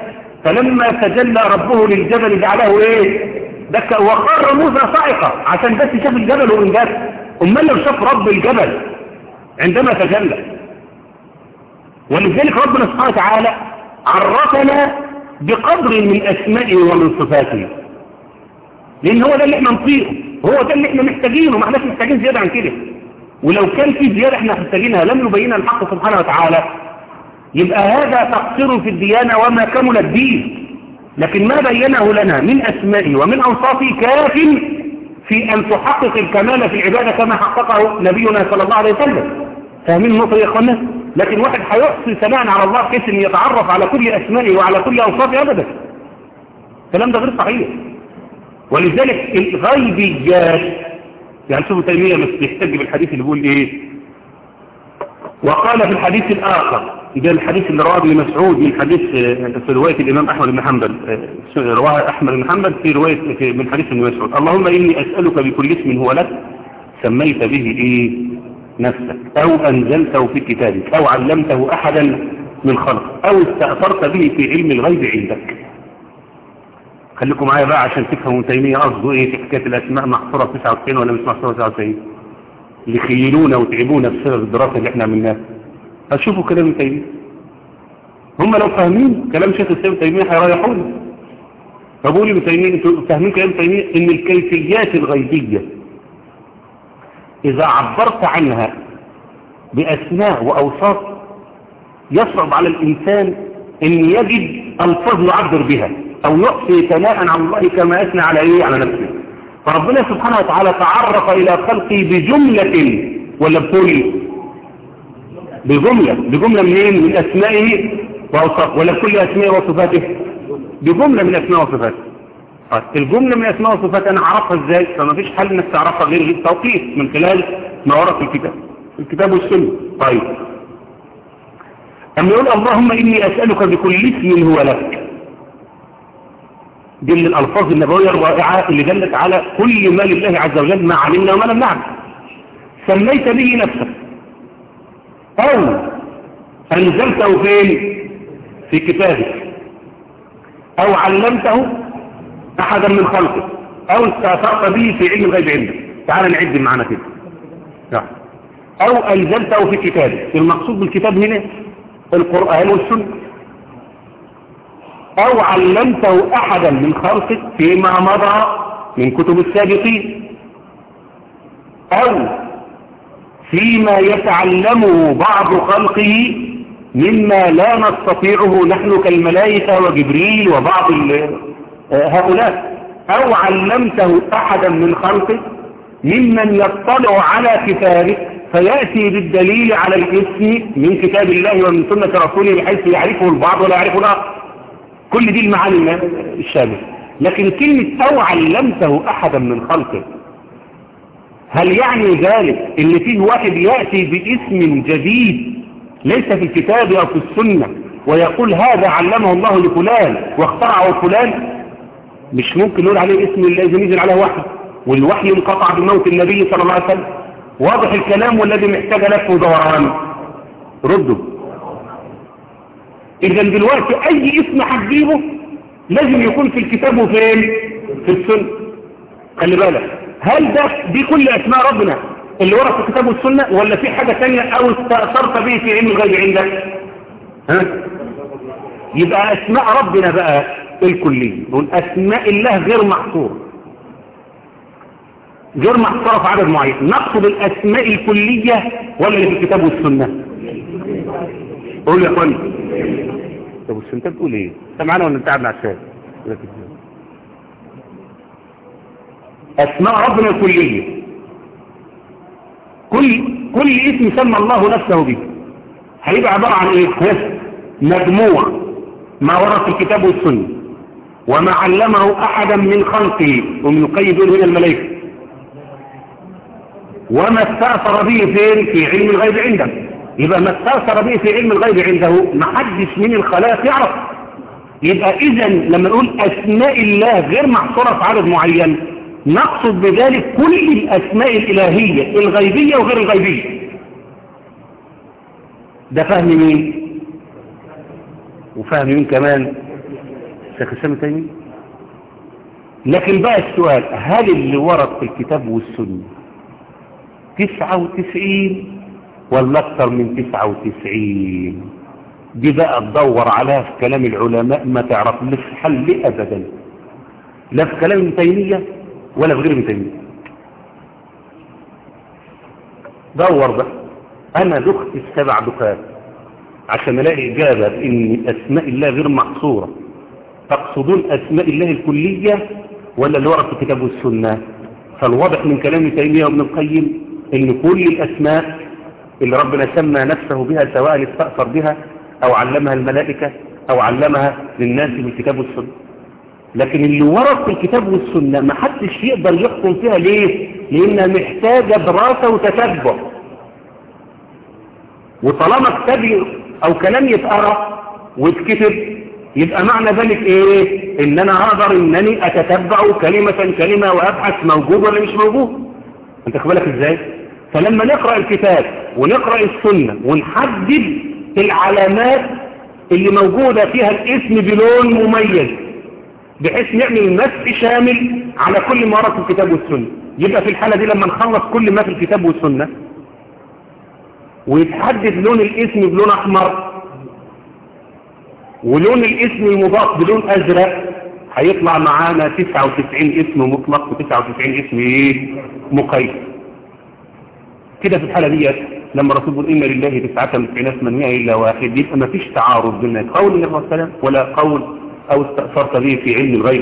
فلما تجلى ربه للجبل جعله إيه؟ دكا وقر موسى صاعقه عشان بس شاف الجبل وانجاز امال لو شاف رب الجبل عندما تجلى. ولذلك ربنا سبحانه وتعالى عرفنا بقدر من أسمائه ومن صفاته. لأن هو ده اللي إحنا نطيقه. هو ده اللي إحنا محتاجينه. ما إحناش محتاجين زيادة عن كده. ولو كان في زيادة إحنا محتاجينها. لم يبينها الحق سبحانه وتعالى. يبقى هذا تقصير في الديانة وما كمل الدين. لكن ما بينه لنا من أسمائه ومن أوصافه كاف في أن تحقق الكمال في العبادة كما حققه نبينا صلى الله عليه وسلم. فاهمين النقطة يا إخوانا لكن واحد هيحصي ثناء على الله بحيث يتعرف على كل أسمائه وعلى كل أوصافه أبدا. الكلام ده غير صحيح. ولذلك الغيبيات يعني شوفوا تيمية مش يحتج بالحديث اللي بيقول إيه؟ وقال في الحديث الآخر ده الحديث اللي رواه ابن مسعود من حديث في رواية الإمام أحمد بن حنبل رواه أحمد بن حنبل في رواية من حديث ابن مسعود اللهم إني أسألك بكل اسم هو لك سميت به إيه؟ نفسك أو أنزلته في كتابك أو علمته أحدا من خلق أو استأثرت به في علم الغيب عندك. خليكم معايا بقى عشان تفهموا تيمية قصده إيه في حكاية الأسماء محصورة في 99 ولا مش محصورة في 99 اللي خيلونا وتعبونا بسبب الدراسة اللي إحنا عملناها. هتشوفوا كلام تيمية. هم لو فاهمين كلام شيخ الإسلام تيمية هيريحونا فبقولي ابن تيمية أنتوا فاهمين كلام تيمية؟ إن الكيفيات الغيبية إذا عبرت عنها بأسماء وأوصاف يصعب على الإنسان إن يجد ألفاظ يعبر بها. أو يحصي ثناء على الله كما اثنى على إيه على نفسه. فربنا سبحانه وتعالى تعرف إلى خلقه بجملة ولا بكل بجملة. بجملة منين؟ من أسمائه واوصافه ولا بكل اسمائه وصفاته. بجملة من اسمائه وصفاته. طيب الجملة من اسمائه وصفاته أنا أعرفها إزاي؟ فما فيش حل إنك تعرفها غير التوقيت من خلال ما ورد في الكتاب. الكتاب والسنة. طيب. اما يقول اللهم إني أسألك بكل اسم هو لك. دي من الألفاظ النبوية الرائعة اللي دلت على كل ما لله عز وجل ما علمنا وما لم نعلم. سميت به نفسك. أو أنزلته فين في كتابك. أو علمته أحدا من خلقك. أو استأثرت به في علم الغيب عندك. تعال نعد معنا كده. نعم. أو أنزلته في كتابك. المقصود بالكتاب هنا القرآن والسنة. أو علمته أحدا من خلقك فيما مضى من كتب السابقين. أو فيما يتعلمه بعض خلقه مما لا نستطيعه نحن كالملائكة وجبريل وبعض هؤلاء. أو علمته أحدا من خلقك ممن يطلع على كتابك فيأتي بالدليل على الاسم من كتاب الله ومن سنة رسوله بحيث يعرفه البعض ولا يعرفه الآخر. كل دي المعاني الشاملة لكن كلمة أو علمته أحدا من خلقه هل يعني ذلك إن فيه واحد يأتي باسم جديد ليس في الكتاب أو في السنة ويقول هذا علمه الله لفلان واخترعه فلان؟ مش ممكن نقول عليه اسم الله إذا نزل عليه وحي والوحي انقطع بموت النبي صلى الله عليه وسلم. واضح الكلام والذي محتاج لف ودوران ردوا. إذا دلوقتي أي اسم هتجيبه لازم يكون في الكتاب وفين؟ في السنة. خلي بالك. هل ده دي كل أسماء ربنا اللي ورا في الكتاب والسنة ولا في حاجة تانية أو استأثرت به في علم الغيب عندك؟ ها؟ يبقى أسماء ربنا بقى الكلية نقول أسماء الله غير محصورة. غير محصورة في عدد معين. نقصد الأسماء الكلية ولا اللي في الكتاب والسنة؟ قول يا إخواني. طب بس أنت بتقول إيه؟ أنت معانا ولا أنت قاعد مع الشاي أسماء ربنا الكلية. كل كل اسم سمى الله نفسه به. هيبقى عبارة عن إيه؟ مجموع ما ورد في الكتاب والسنة. وما علمه أحدا من خلقه. ومن يقيد من الملائكة. وما استأثر به فين في علم الغيب عنده. يبقى ما استأثر به في علم الغيب عنده ما حدش من الخلائق يعرف. يبقى إذا لما نقول أسماء الله غير محصورة في عدد معين نقصد بذلك كل الأسماء الإلهية الغيبية وغير الغيبية. ده فهم مين؟ وفهم مين كمان؟ شيخ السامي تاني لكن بقى السؤال هل اللي ورد في الكتاب والسنة تسعة وتسعين ولا أكثر من تسعة وتسعين. دي بقى تدور عليها في كلام العلماء ما تعرف لك حل ابدا. لا في كلام ابن تيمية ولا في غير ابن تيمية. دور بقى. أنا دخت السبع دخات عشان ألاقي إجابة ان أسماء الله غير محصورة تقصدون أسماء الله الكلية ولا اللي ورد في الكتاب والسنة فالواضح من كلام تيمية وابن القيم إن كل الأسماء اللي ربنا سمى نفسه بها سواء استأثر بها أو علمها الملائكة أو علمها للناس في الكتاب والسنة. لكن اللي ورد في الكتاب والسنة ما حدش يقدر يحكم فيها ليه؟ لانها محتاجة دراسة وتتبع. وطالما كتاب أو كلام يتقرأ ويتكتب يبقى معنى ذلك إيه؟ إن أنا أقدر إنني أتتبع كلمة كلمة وأبحث موجود ولا مش موجود. أنت بالك إزاي؟ فلما نقرأ الكتاب ونقرأ السنة ونحدد العلامات اللي موجودة فيها الاسم بلون مميز بحيث نعمل مسح شامل على كل ما ورد في الكتاب والسنة. يبقى في الحالة دي لما نخلص كل ما في الكتاب والسنة ويتحدد لون الاسم بلون أحمر ولون الاسم المضاف بلون أزرق هيطلع معانا 99 اسم مطلق و99 اسم إيه مقيد. كده في الحالة دي لما الرسول يقول إن لله تسعة وتسعين اسما مئة إلا واحد يبقى ما فيش تعارض بين قول النبي صلى الله عليه ولا قول أو استأثرت به في علم الغيب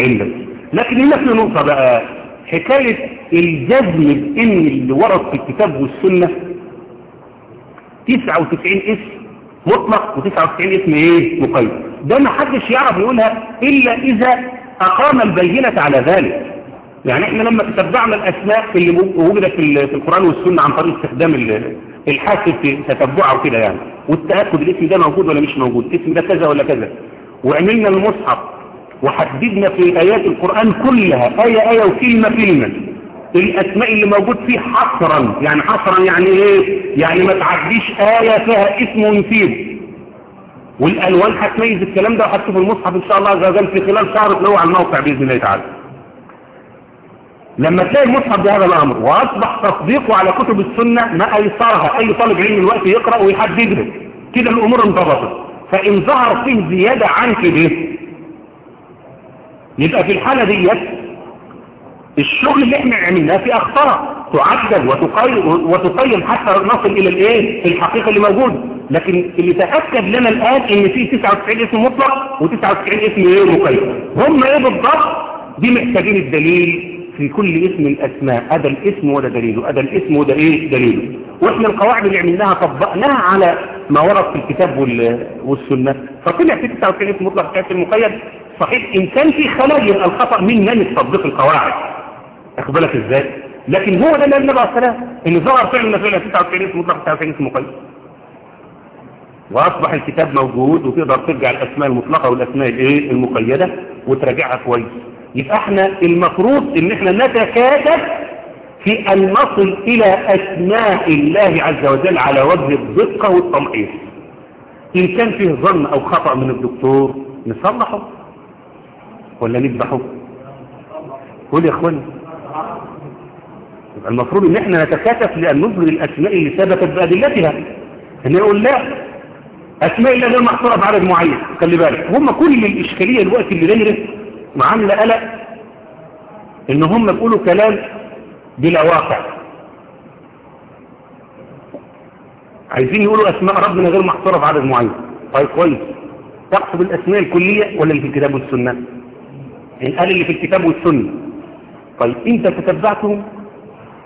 عندك. لكن هنا في نقطة بقى حكاية الجزم بإن اللي ورد في الكتاب والسنة 99 اسم مطلق و99 اسم إيه؟ مقيد. ده ما حدش يعرف يقولها إلا إذا أقام البينة على ذلك. يعني إحنا لما تتبعنا الأسماء اللي وجدت في القرآن والسنة عن طريق استخدام الحاسب في تتبعه وكده يعني. والتأكد الاسم ده موجود ولا مش موجود؟ اسم ده كذا ولا كذا؟ وعملنا المصحف وحددنا في آيات القرآن كلها آية آية وكلمة كلمة. الأسماء اللي موجود فيه حصرا. يعني حصرا يعني إيه؟ يعني ما تعديش آية فيها اسم ونسيب والألوان هتميز الكلام ده وهتشوف المصحف إن شاء الله عز وجل في خلال شهر على الموقع بإذن الله تعالى. لما تلاقي المصحف بهذا الأمر وأصبح تصديقه على كتب السنة ما أيسرها. أي طالب علم الوقت يقرأ ويحددها كده الأمور انضبطت. فإن ظهر فيه زيادة عن كده يبقى في الحالة ديت الشغل اللي إحنا عملناه في أخطاء تعدل وتقيم, حتى نصل إلى الإيه؟ الحقيقة اللي موجودة لكن اللي تأكد لنا الآن إن في 99 اسم مطلق و99 اسم إيه مقيد هم إيه بالضبط؟ دي محتاجين الدليل. في كل اسم الأسماء. هذا الاسم وده دليله هذا الاسم وده إيه دليله وإحنا القواعد اللي عملناها طبقناها على ما ورد في الكتاب والسنة. فطلع في 99 اسم مطلق في المقيد صحيح. إن كان في خلل الخطأ من من تطبيق القواعد. اخد بالك إزاي؟ لكن هو ده اللي النبي عليه السلام إن ظهر فعلا فعلا 99 اسم مطلق 99 اسم مقيد وأصبح الكتاب موجود وتقدر ترجع الأسماء المطلقة والأسماء الإيه المقيدة وتراجعها كويس. يبقى إحنا المفروض ان إحنا نتكاتف في ان نصل إلى اسماء الله عز وجل على وجه الدقة والتمحيص. إن كان فيه ظن أو خطأ من الدكتور نصلحه. ولا نذبحه؟ قول يا إخواني. يبقى المفروض إن إحنا نتكاتف لأن نظهر الأسماء اللي ثبتت بأدلتها. إن يقول لا أسماء الله غير محصوره بعدد معين. خلي بالك هم كل الإشكالية الوقت اللي دايرة وعامله قلق إن هم بيقولوا كلام بلا واقع. عايزين يقولوا أسماء ربنا غير محصورة بعدد معين. طيب كويس. تقصد الأسماء الكلية ولا اللي في الكتاب والسنة؟ ان قال اللي في الكتاب والسنة. طيب أنت تتبعتهم؟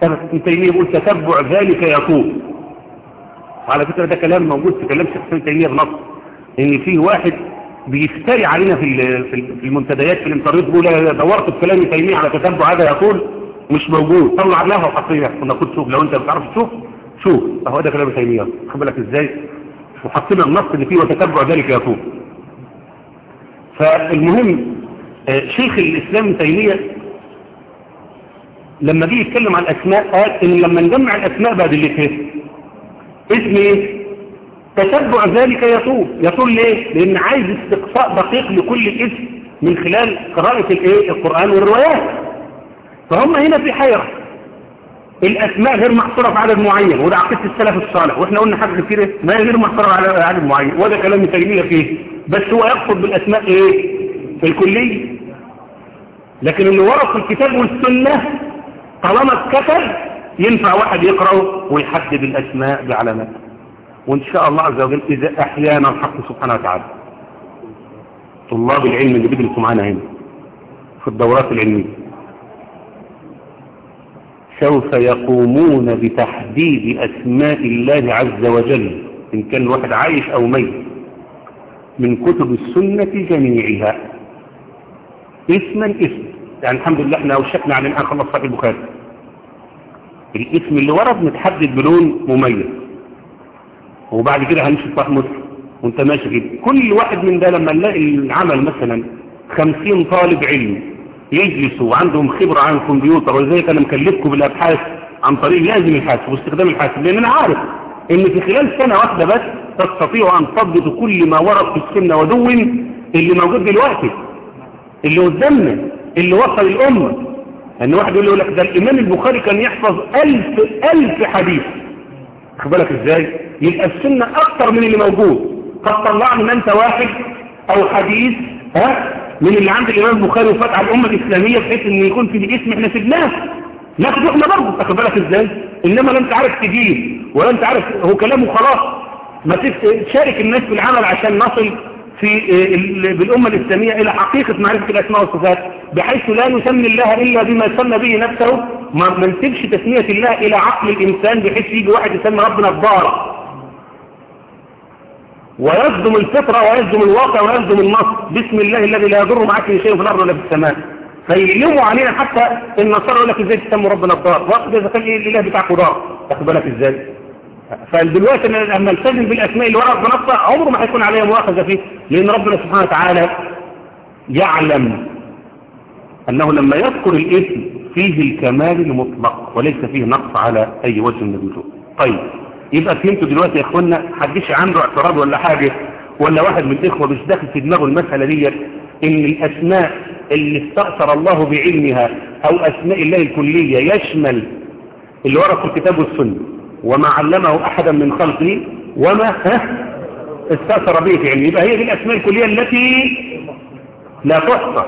ابن تيمية يقول تتبع ذلك يطول وعلى فكرة ده كلام موجود في كلام شيخ ابن تيمية بنص إن فيه واحد بيفتري علينا في في المنتديات في الانترنت بيقول أنا دورت في كلام تيمية على تتبع هذا يطول مش موجود. طلع لها وحطيها كنا كنت شوف لو انت بتعرف تشوف شوف. اهو ده كلام تيمية. خد بالك إزاي؟ وحطينا النص اللي فيه وتتبع ذلك يطول فالمهم شيخ الإسلام ابن تيمية لما جه يتكلم عن الأسماء قال إن لما نجمع الأسماء بعد اللي فيه اسم إيه؟ تتبع ذلك يطول. يطول ليه؟ لأن عايز استقصاء دقيق لكل اسم من خلال قراءة الإيه؟ القرآن والروايات. فهم هنا في حيرة. الأسماء غير محصورة في عدد معين وده عقيدة السلف الصالح. وإحنا قلنا حاجة كتير ما هي غير محصورة على عدد معين. وده كلام تيمية فيه. بس هو يقصد بالأسماء إيه؟ في الكلية. لكن اللي في الكتاب والسنة طالما اتكتب ينفع واحد يقرأه ويحدد الأسماء بعلامات. وإن شاء الله عز وجل إذا أحيانا الحق سبحانه وتعالى. طلاب العلم اللي بيدرسوا معانا هنا. في الدورات العلمية. سوف يقومون بتحديد أسماء الله عز وجل. إن كان الواحد عايش أو ميت. من كتب السنة جميعها. اسما اسم. يعني الحمد لله إحنا وشكنا على الآن خلص صحيح البخاري. الاسم اللي ورد متحدد بلون مميز. وبعد كده هنمشي صح مسلم وانت ماشي كده. كل واحد من ده لما نلاقي العمل مثلا خمسين طالب علم يجلسوا وعندهم خبرة عن الكمبيوتر ولذلك أنا مكلفكم بالأبحاث عن طريق لازم الحاسب واستخدام الحاسب. لأن أنا عارف إن في خلال سنة واحدة بس تستطيع أن تضبط كل ما ورد في السنة ودون اللي موجود دلوقتي اللي قدامنا اللي وصل الأمة. ان واحد يقول لك ده الإمام البخاري كان يحفظ ألف ألف حديث. خد بالك إزاي؟ يبقى السنة أكتر من اللي موجود. قد طلعنا أنت واحد أو حديث ها؟ من اللي عند الإمام البخاري وفتح الأمة الإسلامية بحيث إن يكون في اسم إحنا سيبناه ناخده إحنا برضه تاخد بالك إزاي؟ إنما لا أنت عارف تجيب ولا أنت عارف هو كلامه خلاص. ما تشارك الناس في العمل عشان نصل في بالأمة الإسلامية إلى حقيقة معرفة الأسماء والصفات بحيث لا نسمي الله إلا بما سمى به نفسه ما ننسبش تسمية الله إلى عقل الإنسان بحيث يجي واحد يسمي ربنا الضار. ويصدم الفطرة ويصدم الواقع ويصدم النص. بسم الله الذي لا يضر معك شيء في الأرض ولا في السماء. فيلموا علينا حتى النصارى يقول لك إزاي تسموا ربنا الضار. وقت إذا كان الإله بتاعكم ضار. تاخد بالك إزاي؟ فدلوقتي لما التزم بالأسماء اللي ورد بنصها عمره ما هيكون عليها مؤاخذة فيه. لأن ربنا سبحانه وتعالى يعلم أنه لما يذكر الاسم فيه الكمال المطلق وليس فيه نقص على أي وجه من الوجوه. طيب يبقى فهمتوا دلوقتي يا اخوانا حدش عنده اعتراض ولا حاجة؟ ولا واحد من الإخوة مش داخل في دماغه المسألة ديت؟ إن الأسماء اللي استأثر الله بعلمها أو أسماء الله الكلية يشمل اللي في الكتاب والسنة وما علمه أحدا من خلقه وما استأثر به في علمه. يبقى هي دي الأسماء الكلية التي لا تحصى.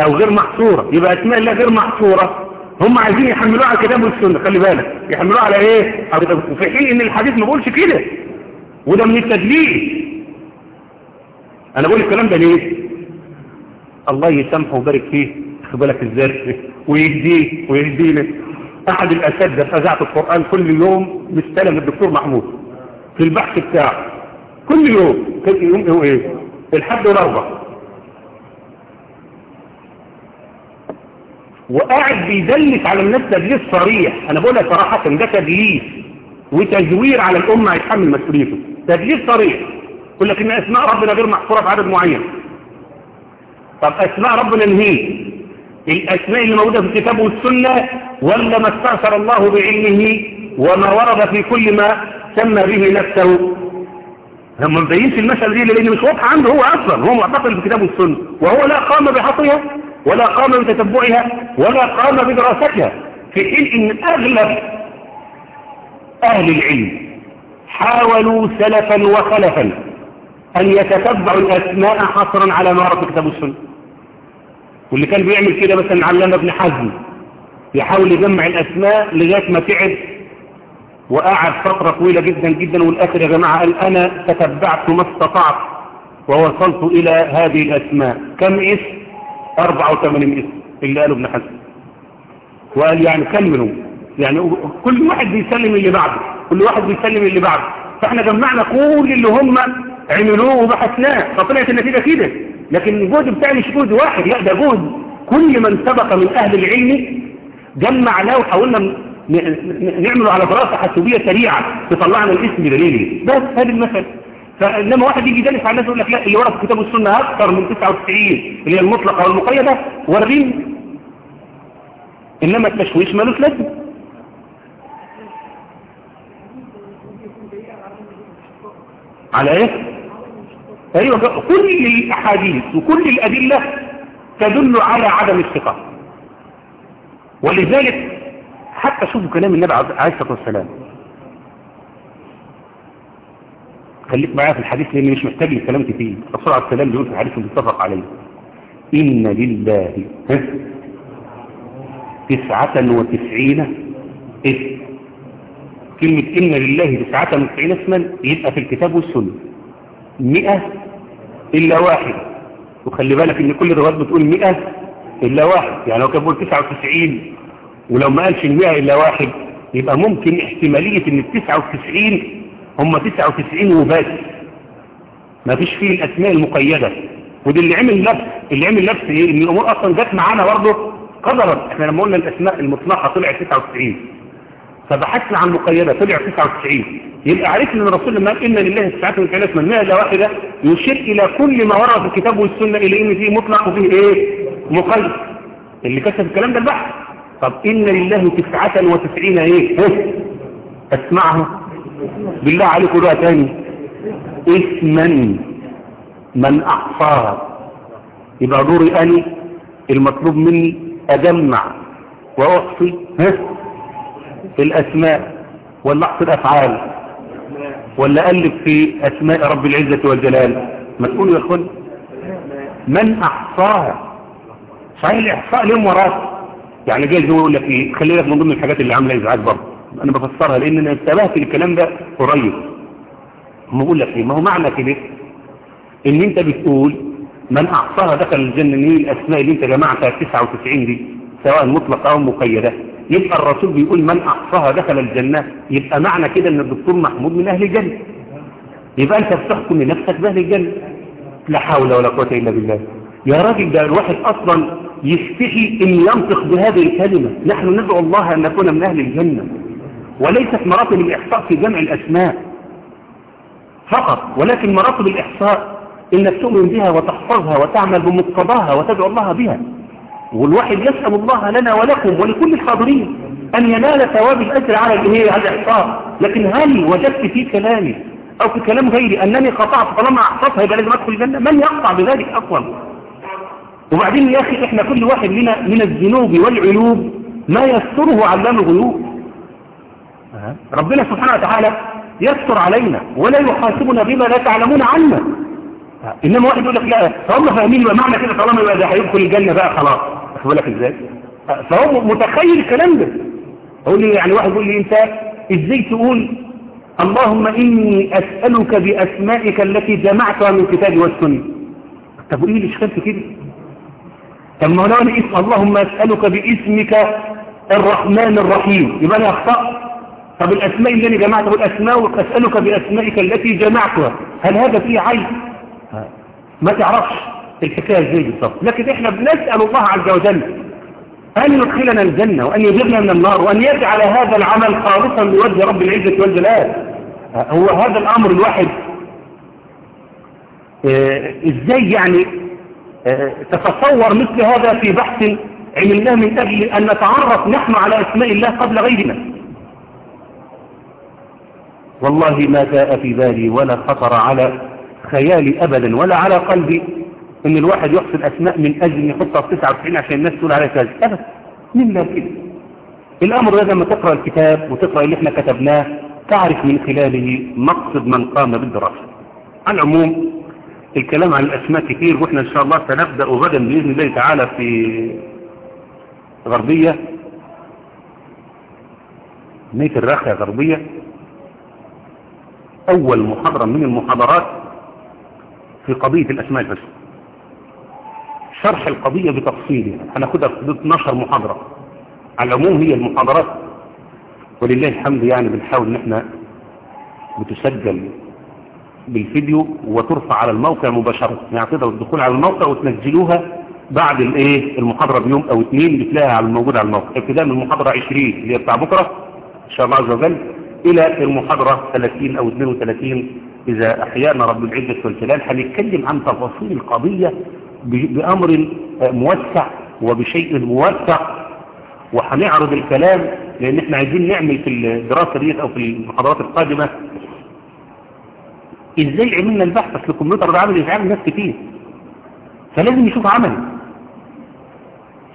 أو غير محصورة. يبقى أسماء الله غير محصورة. هم عايزين يحملوها على الكتاب والسنة خلي بالك. يحملوها على إيه؟ وفي حين إن الحديث ما بقولش كده. وده من التدليل. أنا بقول الكلام ده ليه؟ الله يسامحه ويبارك فيه. خد بالك إزاي؟ ويهديه ويهدينا أحد الأساتذة في اذاعه القرآن كل يوم مستلم الدكتور محمود. في البحث بتاعه. كل يوم. كل يوم إيه؟ الحد والأربع. وقاعد بيدلس على الناس تدليس صريح. أنا بقولها صراحة ده تدليس وتزوير على الأمة هيتحمل مسؤوليته. تدليس صريح. يقول لك إن أسماء ربنا غير محصوره في عدد معين. طب أسماء ربنا نهيه الأسماء اللي موجودة في الكتاب والسنة ولا ما استأثر الله بعلمه وما ورد في كل ما سمى به نفسه. هم مبينش المسألة دي لأن مش واضحة عنده. هو أصلا هو معتقد في الكتاب والسنة. وهو لا قام بحصرها. ولا قام بتتبعها ولا قام بدراستها. في حين إن أغلب أهل العلم حاولوا سلفا وخلفا أن يتتبعوا الأسماء حصرا على ما ورد في الكتاب والسنة واللي كان بيعمل كده مثلا علامة ابن حزم يحاول يجمع الأسماء لغاية ما تعب وقعد فترة طويلة جدا جدا والآخر يا جماعة قال أنا تتبعت ما استطعت ووصلت إلى هذه الأسماء. كم اسم؟ 84 اسم اللي قاله ابن حزم. وقال يعني كملوا يعني كل واحد بيسلم اللي بعده كل واحد بيسلم اللي بعده. فإحنا جمعنا كل اللي هم عملوه وبحثناه فطلعت النتيجة كده. لكن الجهد بتاعي مش جهد واحد لا ده جهد كل من سبق من أهل العلم جمعناه وحاولنا نعمله على دراسة حسوبية سريعة تطلعنا الاسم دليلي بس هذه المثل فلما واحد يجي يدرس على الناس يقول لك لا اللي في كتاب السنة أكثر من 99 اللي هي المطلقة والمقيدة وريني. إنما التشويش مالوش لازمه على إيه؟ أيوه كل الأحاديث وكل الأدلة تدل على عدم الثقة. ولذلك حتى شوفوا كلام النبي عليه الصلاة والسلام. خليك معايا في الحديث لأن مش محتاج لكلام كتير. الرسول عليه السلام بيقول في الحديث المتفق عليه. ان لله تسعة وتسعين اسم كلمة إن لله تسعة وتسعين اسما يبقى في الكتاب والسنة. مئة إلا واحد. وخلي بالك إن كل الروايات بتقول مئة إلا واحد. يعني لو كان بيقول تسعة وتسعين ولو ما قالش المئة إلا واحد يبقى ممكن احتمالية إن التسعة وتسعين هم تسعة وتسعين وبس ما فيش فيه الأسماء المقيدة. ودي اللي عمل لبس اللي عمل لبس إيه؟ إن الأمور أصلا جت معانا برضه قدرت. إحنا لما قلنا الأسماء المطلقة طلعت 99 فبحثنا عن مقيدة طلع 99 يبقى عرفنا إن الرسول لما قال إن لله الساعات من كلمة من 100 إلى واحدة يشير إلى كل ما ورد في الكتاب والسنة إلى إن فيه مطلق وفيه إيه؟ مقيد. اللي كتب الكلام ده البحث. طب إن لله تسعة وتسعين إيه؟ اسمعها بالله عليكم بقى تاني. اسما من احصاها يبقى دوري أني المطلوب مني أجمع واحصي ها؟ الأسماء ولا أحصي الأفعال ولا ألف في أسماء رب العزة والجلال. ما تقولوا يا أخوان. من أحصاها صحيح الإحصاء لهم وراه يعني جاي يقول لك إيه خلي لك من ضمن الحاجات اللي عاملة إزعاج برضه. أنا بفسرها لأن أنا انتبهت للكلام ده قريب. هم بقول لك إيه؟ ما هو معنى كده إن أنت بتقول من أحصاها دخل الجنة إن الأسماء اللي أنت جمعتها 99 دي سواء مطلقة أو مقيدة يبقى الرسول بيقول من أحصاها دخل الجنة يبقى معنى كده إن الدكتور محمود من أهل الجنة. يبقى أنت بتحكم لنفسك بأهل الجنة. لا حول ولا قوة إلا بالله. يا راجل ده الواحد أصلا يستحي أن ينطق بهذه الكلمة. نحن ندعو الله أن نكون من أهل الجنة. وليست مراتب الإحصاء في جمع الأسماء فقط ولكن مراتب الإحصاء إنك تؤمن بها وتحفظها وتعمل بمقتضاها وتدعو الله بها. والواحد يسأل الله لنا ولكم ولكل الحاضرين أن ينال ثواب الأجر على الإحصاء. لكن هل وجدت في كلامي أو في كلام غيري أنني قطعت طالما أحصتها يبقى لازم أدخل الجنة؟ من يقطع بذلك أصلا وبعدين يا أخي إحنا كل واحد لنا من الذنوب والعيوب ما يستره علام الغيوب. ربنا سبحانه وتعالى يستر علينا ولا يحاسبنا بما لا تعلمون عنا. إنما واحد يقول لك لا فهم فاهمين يبقى معنى كده؟ طالما يبقى ده هيدخل الجنة بقى خلاص. أخذ بالك إزاي؟ فهو متخيل الكلام ده. أقول لي يعني واحد يقول لي أنت إزاي تقول اللهم إني أسألك بأسمائك التي جمعتها من كتابي والسنة؟ طب إيه اللي اشتغلت كده؟ طب ما أنا اسم اللهم أسألك باسمك الرحمن الرحيم. يبقى أنا أخطأ طب الأسماء اللي أنا جمعتها والأسماء أسألك بأسمائك التي جمعتها هل هذا فيه عيب؟ ما تعرفش الحكاية إزاي بالظبط لكن إحنا بنسأل الله عز وجل أن يدخلنا الجنة وأن يجرنا من النار وأن يجعل هذا العمل خالصا لوجه رب العزة والجلال. هو هذا الأمر الواحد. آه إزاي يعني آه تتصور مثل هذا في بحث عملناه من أجل أن نتعرف نحن على أسماء الله قبل غيرنا؟ والله ما جاء في بالي ولا خطر على خيالي أبدا ولا على قلبي إن الواحد يحصل أسماء من أجل ان يحطها في 99 عشان الناس تقول عليها كذا. أبدا. مين لا كده. الأمر ده لما تقرأ الكتاب وتقرأ اللي إحنا كتبناه تعرف من خلاله مقصد من قام بالدراسة. على العموم الكلام عن الأسماء كتير وإحنا إن شاء الله سنبدأ غدا بإذن الله تعالى في غربية. ميت الراخية غربية. أول محاضرة من المحاضرات في قضية الأسماء الحسنى. شرح القضية بتفصيلها هناخدها في حدود 12 محاضرة. على العموم هي المحاضرات. ولله الحمد يعني بنحاول ان إحنا بتسجل بالفيديو وترفع على الموقع مباشرة. يعني تقدر الدخول على الموقع وتنزلوها بعد الايه المحاضرة بيوم أو اتنين بتلاقيها على الموجود على الموقع. ابتداء من المحاضرة 20 اللي هي بتاع بكرة. إن شاء الله عز وجل إلى المحاضرة 30 أو 32 إذا أحيانا رب العزة والجلال هنتكلم عن تفاصيل القضية بأمر موسع وبشيء موسع وهنعرض الكلام لأن إحنا عايزين نعمل في الدراسة ديت أو في المحاضرات القادمة. إزاي عملنا البحث؟ أصل الكمبيوتر ده عامل إزعاج ناس كتير. فلازم يشوف عمل.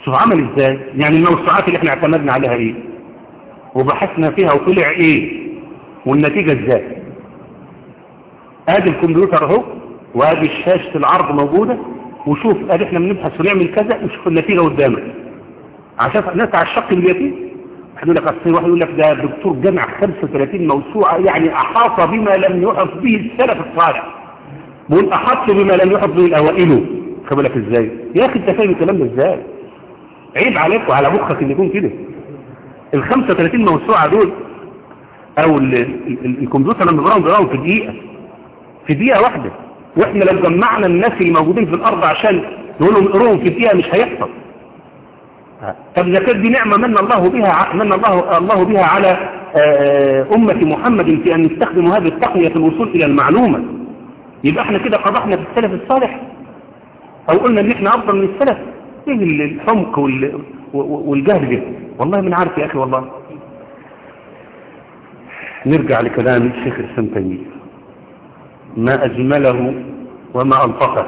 شوف عمل إزاي؟ يعني الموسوعات اللي إحنا اعتمدنا عليها إيه؟ وبحثنا فيها وطلع إيه؟ والنتيجة إزاي؟ آدي الكمبيوتر أهو وآدي شاشة العرض موجودة وشوف آدي إحنا بنبحث ونعمل كذا وشوف النتيجة قدامك. عشان الناس على الشق اليتيم. يقول لك أصل واحد يقول لك ده الدكتور جمع 35 موسوعة يعني أحاط بما لم يحط به السلف الصالح. بقول أحط بما لم يحط به الأوائل. خد بالك إزاي؟ يا أخي أنت فاهم الكلام ده إزاي؟ عيب عليك وعلى مخك إن يكون كده. ال 35 موسوعة دول أو ال ال الكمبيوتر لما بيقراهم بيقراهم في دقيقة. في دقيقة واحدة. وإحنا لو جمعنا الناس اللي موجودين في الأرض عشان نقول لهم اقروهم في دقيقة مش هيحصل. طب إذا كانت دي نعمة من الله بها من الله الله بها على أمة محمد في أن يستخدموا هذه التقنية في الوصول إلى المعلومة. يبقى إحنا كده قضحنا في السلف الصالح؟ أو قلنا إن إحنا أفضل من السلف؟ إيه الحمق والجهل ده والله من عارف يا أخي والله. نرجع لكلام الشيخ الإسلام تيمية ما أجمله وما ألطفه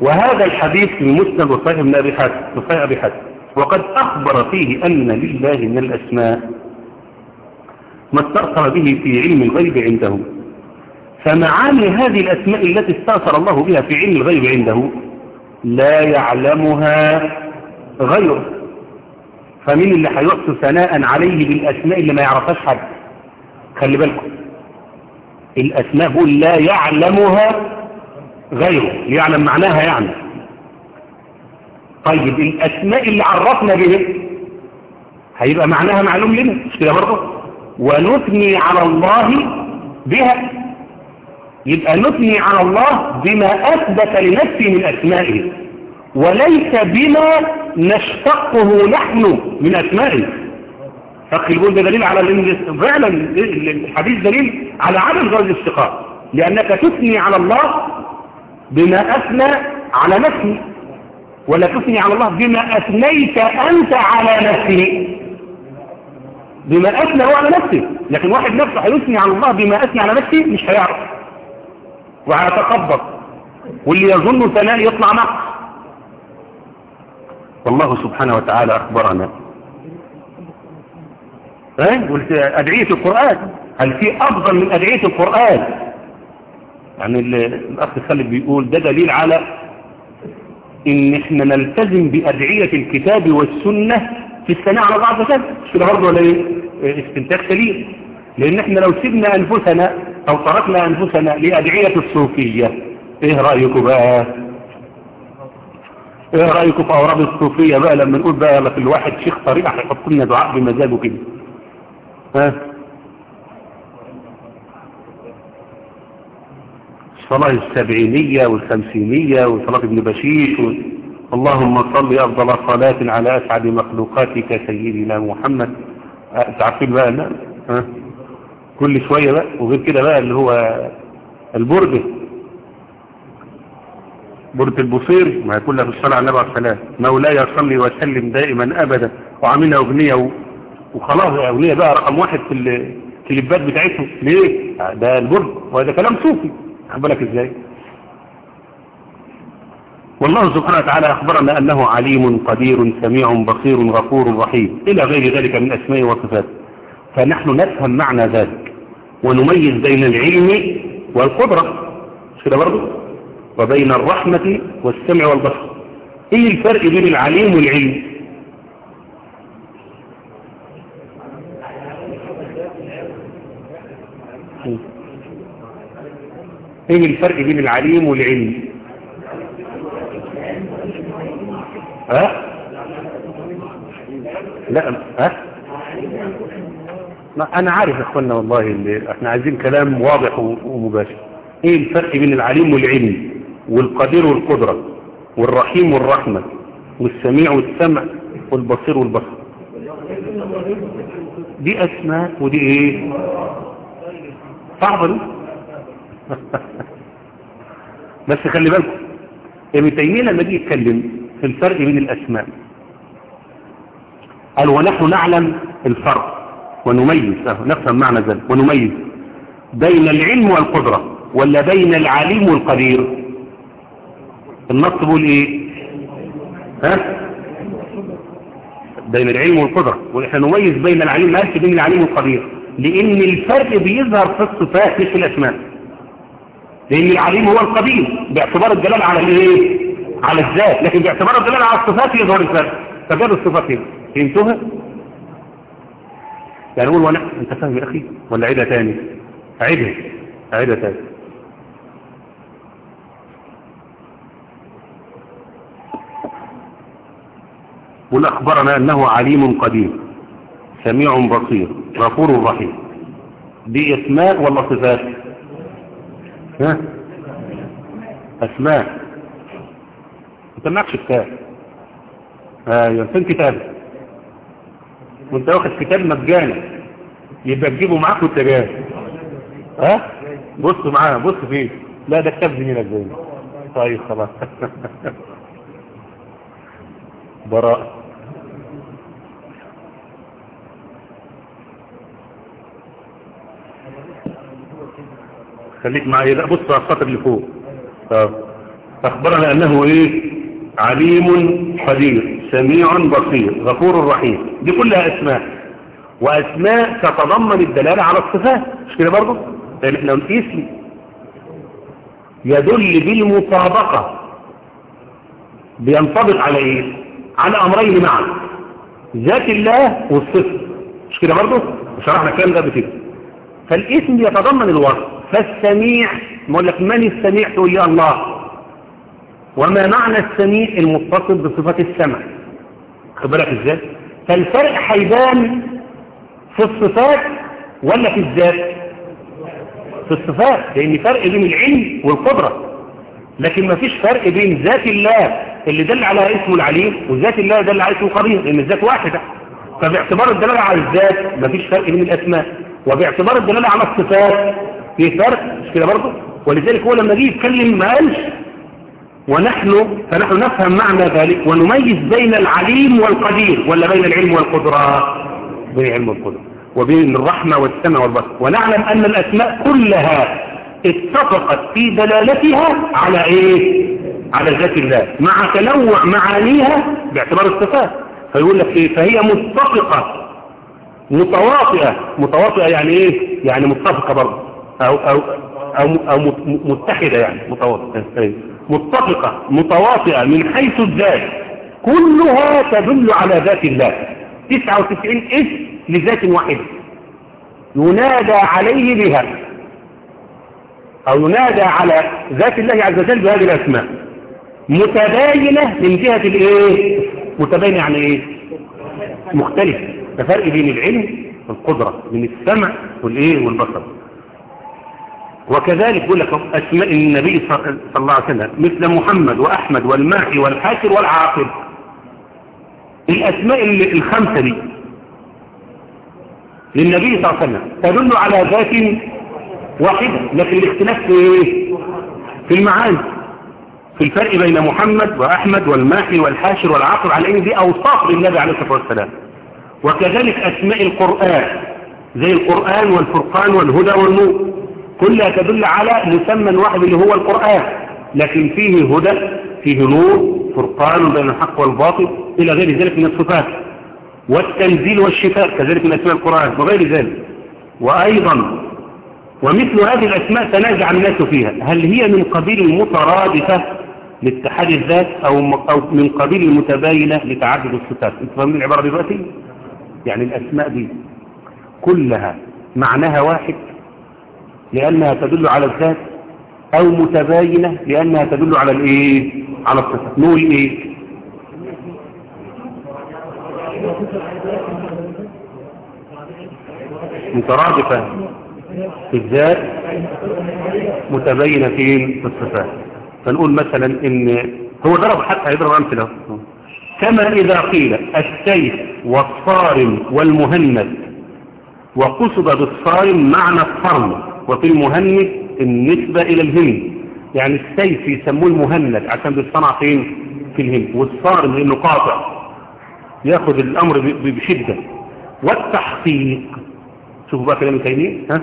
وهذا الحديث في مسند وصحيح ابن أبي حاتم وصحيح أبي حاتم. وقد أخبر فيه أن لله من الأسماء ما استأثر به في علم الغيب عنده فمعاني هذه الأسماء التي استأثر الله بها في علم الغيب عنده لا يعلمها غيره. فمين اللي هيحصي ثناء عليه بالأسماء اللي ما يعرفهاش حد. خلي بالكم. الأسماء لا يعلمها غيره. يعلم معناها يعني. طيب الأسماء اللي عرفنا به هيبقى معناها معلوم لنا. مش كده برضه؟ ونثني على الله بها. يبقى نثني على الله بما أثبت لنفسه من أسمائه وليس بما نشتقه نحن من أسمائه. فقه البول ده دليل على فعلا الحديث دليل على عدم جواز الاشتقاق لأنك تثني على الله بما أثنى على نفسه ولا تثني على الله بما أثنيت أنت على نفسه. بما أثنى هو على نفسه لكن واحد نفسه هيثني على الله بما أثني على نفسه مش هيعرف. وهيتقبض. واللي يظن ثناء يطلع نقص. والله سبحانه وتعالى أخبرنا. أدعية القرآن. هل في أفضل من أدعية القرآن. يعني الأخ خالد بيقول ده دليل على إن إحنا نلتزم بأدعية الكتاب والسنة في الثناء على بعض كده مش كده برضه ولا إيه استنتاج سليم. لأن إحنا لو سيبنا أنفسنا أو تركنا أنفسنا لأدعية الصوفية إيه رأيكم بقى؟ إيه رأيكم في أوراد الصوفية بقى لما نقول بقى يلا في الواحد شيخ طريقة هيحط لنا دعاء بمزاجه كده؟ ها؟ الصلاة السبعينية والخمسينية وصلاة ابن بشيش و... اللهم صل أفضل صلاة على أسعد مخلوقاتك سيدنا محمد. تعرفين بقى لا ها؟ كل شوية بقى وغير كده بقى اللي هو البرد برد البصير ما يكون له الصلاة على النبي عليه السلام مولاي صلي وسلم دائما أبدا وعملنا أغنية. وخلاص أغنية بقى رقم واحد في الكليبات بتاعتهم. ليه؟ ده البرد وهذا كلام صوفي. بالك إزاي؟ والله سبحانه وتعالى أخبرنا أنه عليم قدير سميع بصير غفور رحيم. إلى غير ذلك من أسماء وصفات فنحن نفهم معنى ذلك. ونميز بين العلم والقدرة. كده برضه وبين الرحمة والسمع والبصر. إيه الفرق بين العليم والعلم؟ إيه الفرق بين العليم والعلم؟ ها؟ لا ها؟ ما أنا عارف يا أخوانا والله اللي إحنا عايزين كلام واضح ومباشر. إيه الفرق بين العليم والعلم والقدير والقدرة والرحيم والرحمة والسميع والسمع والبصير والبصر؟ دي أسماء ودي إيه؟ صعبة دي؟ بس خلي بالكم ابن تيمية لما يجي يتكلم في الفرق بين الأسماء قال ونحن نعلم الفرق ونميز. نفهم معنى ذلك. ونميز. بين العلم والقدرة ولا بين العليم والقدير؟ النص بيقول إيه ها؟ بين العلم والقدرة. ونحن نميز بين العليم. ما بين العليم والقدير؟ لأن الفرق بيظهر في الصفات مش في الأسماء. لأن العليم هو القدير. باعتبار الدلالة على الإيه؟ على الذات. لكن باعتبار الدلالة على الصفات يظهر الفرق. فجاب الصفات هنا. فهمتوها؟ يعني نقول وأنا انت فاهم يا أخي؟ ولا عيدها تاني؟ عيدها. عيدها تاني. قل أخبرنا أنه عليم قدير سميع بصير غفور رحيم. دي اسماء ولا صفات؟ ها؟ أسماء. انت معكش كتاب. أيوه فين كتابك وانت واخد كتاب مجانا يبقى تجيبه معاك وانت جاي ها؟ بص معاه بص فيه. لا ده كتاب زميلك زي طيب خلاص. براء خليك معايا. لا بص على السطر اللي فوق. طب أخبرنا أنه إيه؟ عليم قدير سميع بصير غفور رحيم. دي كلها أسماء. وأسماء تتضمن الدلالة على الصفات. مش كده برضه؟ لأن إحنا اسم. يدل بالمطابقة بينطبق على إيه؟ على أمرين معا. ذات الله والصفة مش كده برضه؟ شرحنا الكلام ده بكده فالاسم يتضمن الوصف. فالسميع بقول لك من السميع؟ تقول لي الله. وما معنى السميع المتصل بصفة السمع؟ بالك إزاي؟ فالفرق هيبان في الصفات ولا في الذات؟ في الصفات لأن فرق بين العلم والقدرة. لكن ما فيش فرق بين ذات الله اللي دل على اسمه العليم وذات الله دل على اسمه القدير لأن الذات واحدة. فباعتبار الدلالة على الذات ما فيش فرق بين الأسماء. وباعتبار الدلالة على الصفات في فرق مش كده برضه؟ ولذلك هو لما جه يتكلم ما قالش ونحن فنحن نفهم معنى ذلك ونميز بين العليم والقدير ولا بين العلم والقدرة؟ بين العلم والقدرة وبين الرحمة والسمع والبصر. ونعلم أن الأسماء كلها اتفقت في دلالتها على إيه؟ على ذات الله. مع تنوع معانيها باعتبار الصفات. فيقول لك إيه؟ فهي متفقة متواطئة. متواطئة يعني إيه؟ يعني متفقة برضه. أو, أو متحدة يعني متواطئة متفقة متواطئة من حيث الذات. كلها تدل على ذات الله. 99 اسم لذات واحدة. ينادى عليه بها. أو ينادى على ذات الله عز وجل بهذه الأسماء. متباينة من جهة الإيه؟ متباينة يعني إيه؟ مختلفة. الفرق بين العلم والقدرة بين السمع والإيه؟ والبصر. وكذلك يقول لك أسماء النبي صلى الله عليه وسلم مثل محمد وأحمد والماحي والحاشر والعاقب. الأسماء الخمسة دي للنبي صلى الله عليه وسلم تدل على ذات واحدة لكن الاختلاف في إيه؟ في المعاني. في الفرق بين محمد وأحمد والماحي والحاشر والعاقب على إن دي أوصاف للنبي عليه الصلاة والسلام. وكذلك أسماء القرآن زي القرآن والفرقان والهدى والنور. كلها تدل على مسمى واحد اللي هو القرآن لكن فيه هدى فيه نور فرقان بين الحق والباطل إلى غير ذلك من الصفات والتنزيل والشفاء كذلك من أسماء القرآن وغير ذلك. وأيضا ومثل هذه الأسماء تنازع الناس فيها. هل هي من قبيل المترادفة لاتحاد الذات أو من قبيل المتباينة لتعدد الصفات؟ أنتوا فاهمين العبارة دلوقتي؟ يعني الأسماء دي كلها معناها واحد لأنها تدل على الذات أو متباينة لأنها تدل على الإيه؟ على الصفات. نقول إيه؟ مترادفة في الذات متبينة فين في الصفات. فنقول مثلا إن هو ضرب حتى هيضرب أمثلة. كما إذا قيل السيف والصارم والمهند وقصد بالصارم معنى الصرم. وفي المهند النسبة إلى الهند. يعني السيف يسموه المهند عشان بيصنع فين؟ في الهند. والصارم لأنه قاطع. يأخذ الأمر بشدة. والتحقيق. شوفوا بقى كلام تيمية. ها؟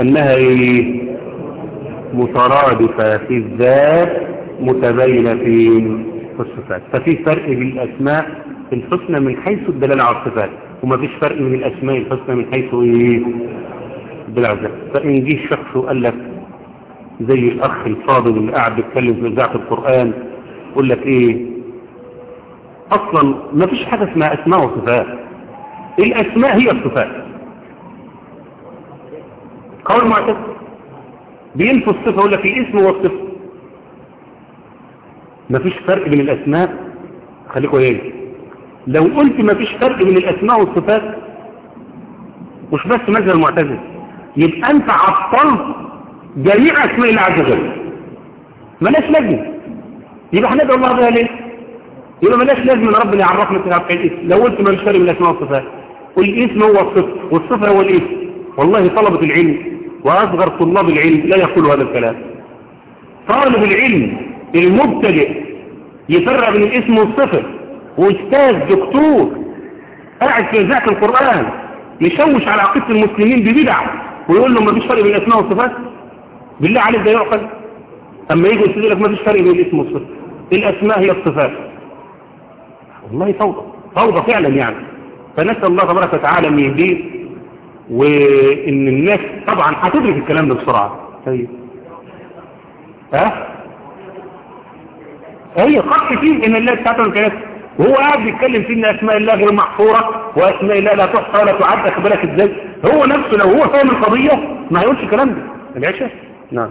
أنها إيه مترادفة في الذات متباينة في الصفات. ففي فرق بين الأسماء الحسنى من حيث الدلالة على الصفات وما فيش فرق من الأسماء الحسنى من حيث إيه؟ بالعزة. فإن جه شخص وقال لك زي الأخ الفاضل اللي قاعد بيتكلم في إذاعة القرآن يقول لك إيه؟ أصلا ما فيش حاجة اسمها أسماء وصفات. الأسماء هي الصفات. قول معتز بينفوا الصفة يقول لك الاسم والصفة مفيش فرق بين الأسماء؟ خليكوا إيه لو قلت مفيش فرق بين الأسماء والصفات مش بس مذهب المعتزل. يبقى أنت عطلت جميع أسماء الله عز وجل. ملاش لازمة. يبقى هندعو الله بها ليه؟ يبقى ملاش لازمة ان ربنا يعرفنا في الاسم لو قلت مفيش فرق بين الأسماء والصفات والاسم هو الصفة والصفة هو الاسم. والله طلبة العلم وأصغر طلاب العلم لا يقول هذا الكلام. طالب العلم المبتدئ يفرق بين الاسم والصفر وأستاذ دكتور قاعد في إذاعة القرآن يشوش على عقيدة المسلمين ببدع ويقول لهم ما فيش فرق بين الأسماء والصفات؟ بالله عليك ده يعقل. أما يجي يقول لك ما فيش فرق بين الاسم والصفر الأسماء هي الصفات. والله فوضى. فوضى فعلا يعني. فنسأل الله تبارك وتعالى من يهديه وإن الناس طبعا هتدرك الكلام ده بسرعة. طيب. ها؟ هي قط فيه إن الله بتاعته الكلام. وهو قاعد بيتكلم فيه إن أسماء الله غير محصورة وأسماء الله لا تحصى ولا تعد أخبارك إزاي؟ هو نفسه لو هو فاهم القضية ما هيقولش الكلام ده. العشاء؟ نعم.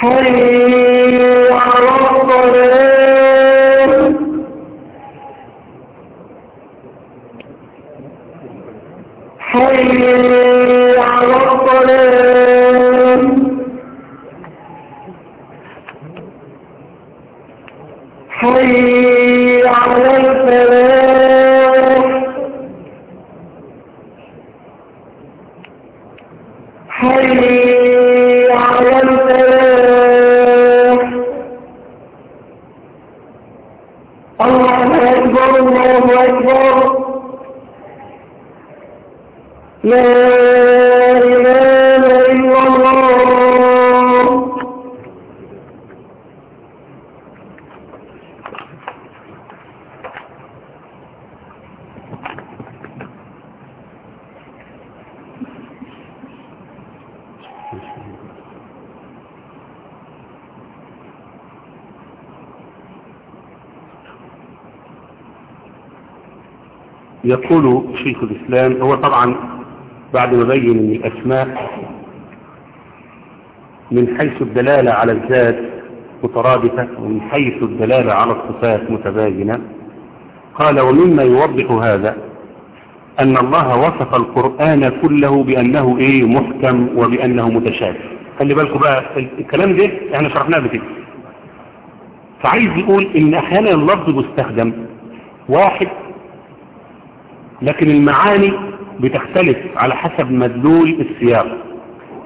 Hey يقول شيخ الإسلام هو طبعا بعد ما بين ان الأسماء من حيث الدلالة على الذات مترادفة ومن حيث الدلالة على الصفات متباينة قال ومما يوضح هذا أن الله وصف القرآن كله بأنه إيه محكم وبأنه متشابه. خلي بالكم بقى الكلام ده إحنا شرحناه بكده فعايز يقول إن أحيانا اللفظ مستخدم واحد لكن المعاني بتختلف على حسب مدلول السياق.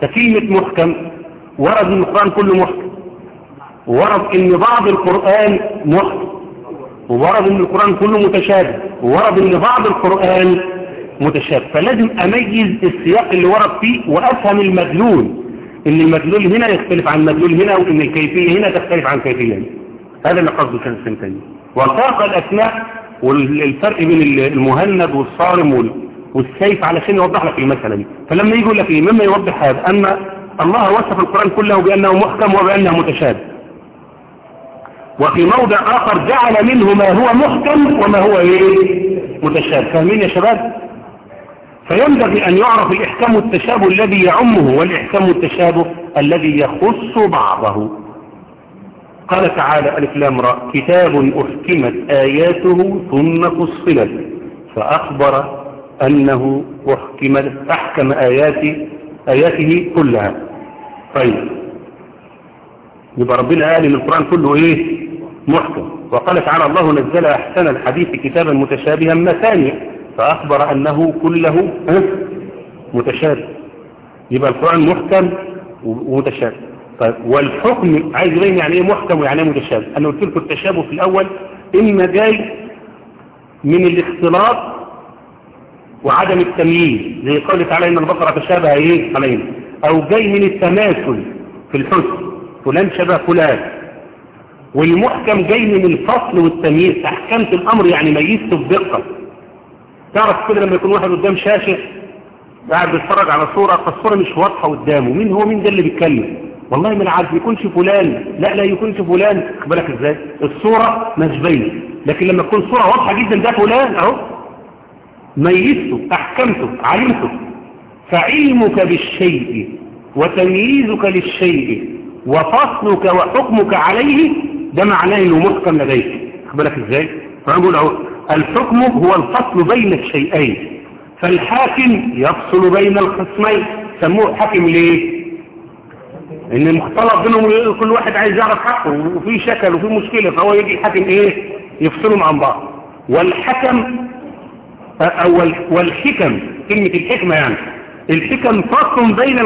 فكلمة محكم ورد من القرآن كله محكم. وورد إن بعض القرآن محكم. وورد إن القرآن كله متشابه. وورد إن بعض القرآن متشابه. فلازم أميز السياق اللي ورد فيه وأفهم المدلول. إن المدلول هنا يختلف عن المدلول هنا وإن الكيفية هنا تختلف عن الكيفية هنا. هذا اللي قصده كان السنتين وساق الأسماء والفرق بين المهند والصارم والسيف علشان يوضح لك المسألة دي. فلما يجي يقول لك إيه؟ مما يوضح هذا أن الله وصف القرآن كله بأنه محكم وبأنه متشابه. وفي موضع آخر جعل منه ما هو محكم وما هو إيه؟ متشابه. فاهمين يا شباب؟ فينبغي أن يعرف الإحكام والتشابه الذي يعمه والإحكام والتشابه الذي يخص بعضه. قال تعالى ألف لام را كتاب أحكمت آياته ثم فصلت فأخبر أنه أحكمت أحكم آياته آياته كلها. طيب. يبقى ربنا قال إن القرآن كله إيه؟ محكم. وقال تعالى الله نزل أحسن الحديث كتابا متشابها مثانيا فأخبر أنه كله متشابه. يبقى القرآن محكم ومتشابه. طيب والحكم عايز يبين يعني إيه محكم ويعني إيه متشابه. أنا قلت لكم التشابه في الأول اما جاي من الاختلاط وعدم التمييز زي قول تعالى إن البقرة تشابه إيه؟ علينا أو جاي من التماثل في الحسن فلان شبه فلان. والمحكم جاي من الفصل والتمييز احكمت الأمر يعني ميزته بدقة تعرف كده لما يكون واحد قدام شاشة قاعد بيتفرج على صورة فالصورة مش واضحة قدامه. مين هو؟ مين ده اللي بيتكلم؟ والله من عاد يكونش فلان. لا لا يكونش فلان. بالك إزاي؟ الصورة مش باينه لكن لما تكون صورة واضحة جدا ده فلان أهو. ميزته أحكمته علمته. فعلمك بالشيء وتمييزك للشيء وفصلك وحكمك عليه ده معناه إنه محكم لديك. بالك إزاي؟ فنقول أهو الحكم هو الفصل بين الشيئين. فالحاكم يفصل بين الخصمين سموه حاكم ليه؟ إن المختلط بينهم كل واحد عايز يعرف حقه وفي شكل وفي مشكلة فهو يجي الحاكم إيه؟ يفصلهم عن بعض. والحكم أو والحكم كلمة الحكمة يعني. الحكم فصل بين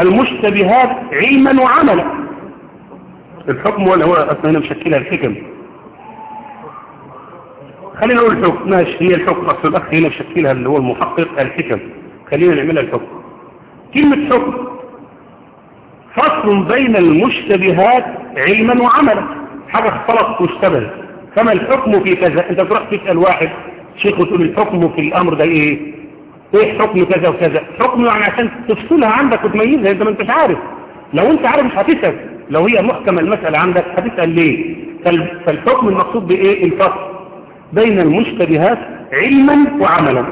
المشتبهات علما وعملا. الحكم ولا هو أصلا هنا مشكلها الحكم. خلينا نقول الحكم. ماشي هي الحكم أصل الأخ هنا مشكلها اللي هو المحقق الحكم. خلينا نعملها الحكم. كلمة حكم. فصل بين المشتبهات علما وعملا. حاجة اختلط واشتبه كما الحكم في كذا؟ انت تروح تسأل واحد شيخ وتقول الحكم في الأمر ده إيه؟ إيه حكم كذا وكذا؟ حكم يعني عشان تفصلها عندك وتميزها أنت ما أنتش عارف. لو أنت عارف مش هتسأل. لو هي محكمة المسألة عندك هتسأل ليه؟ فالحكم المقصود بإيه؟ الفصل. بين المشتبهات علما وعملا.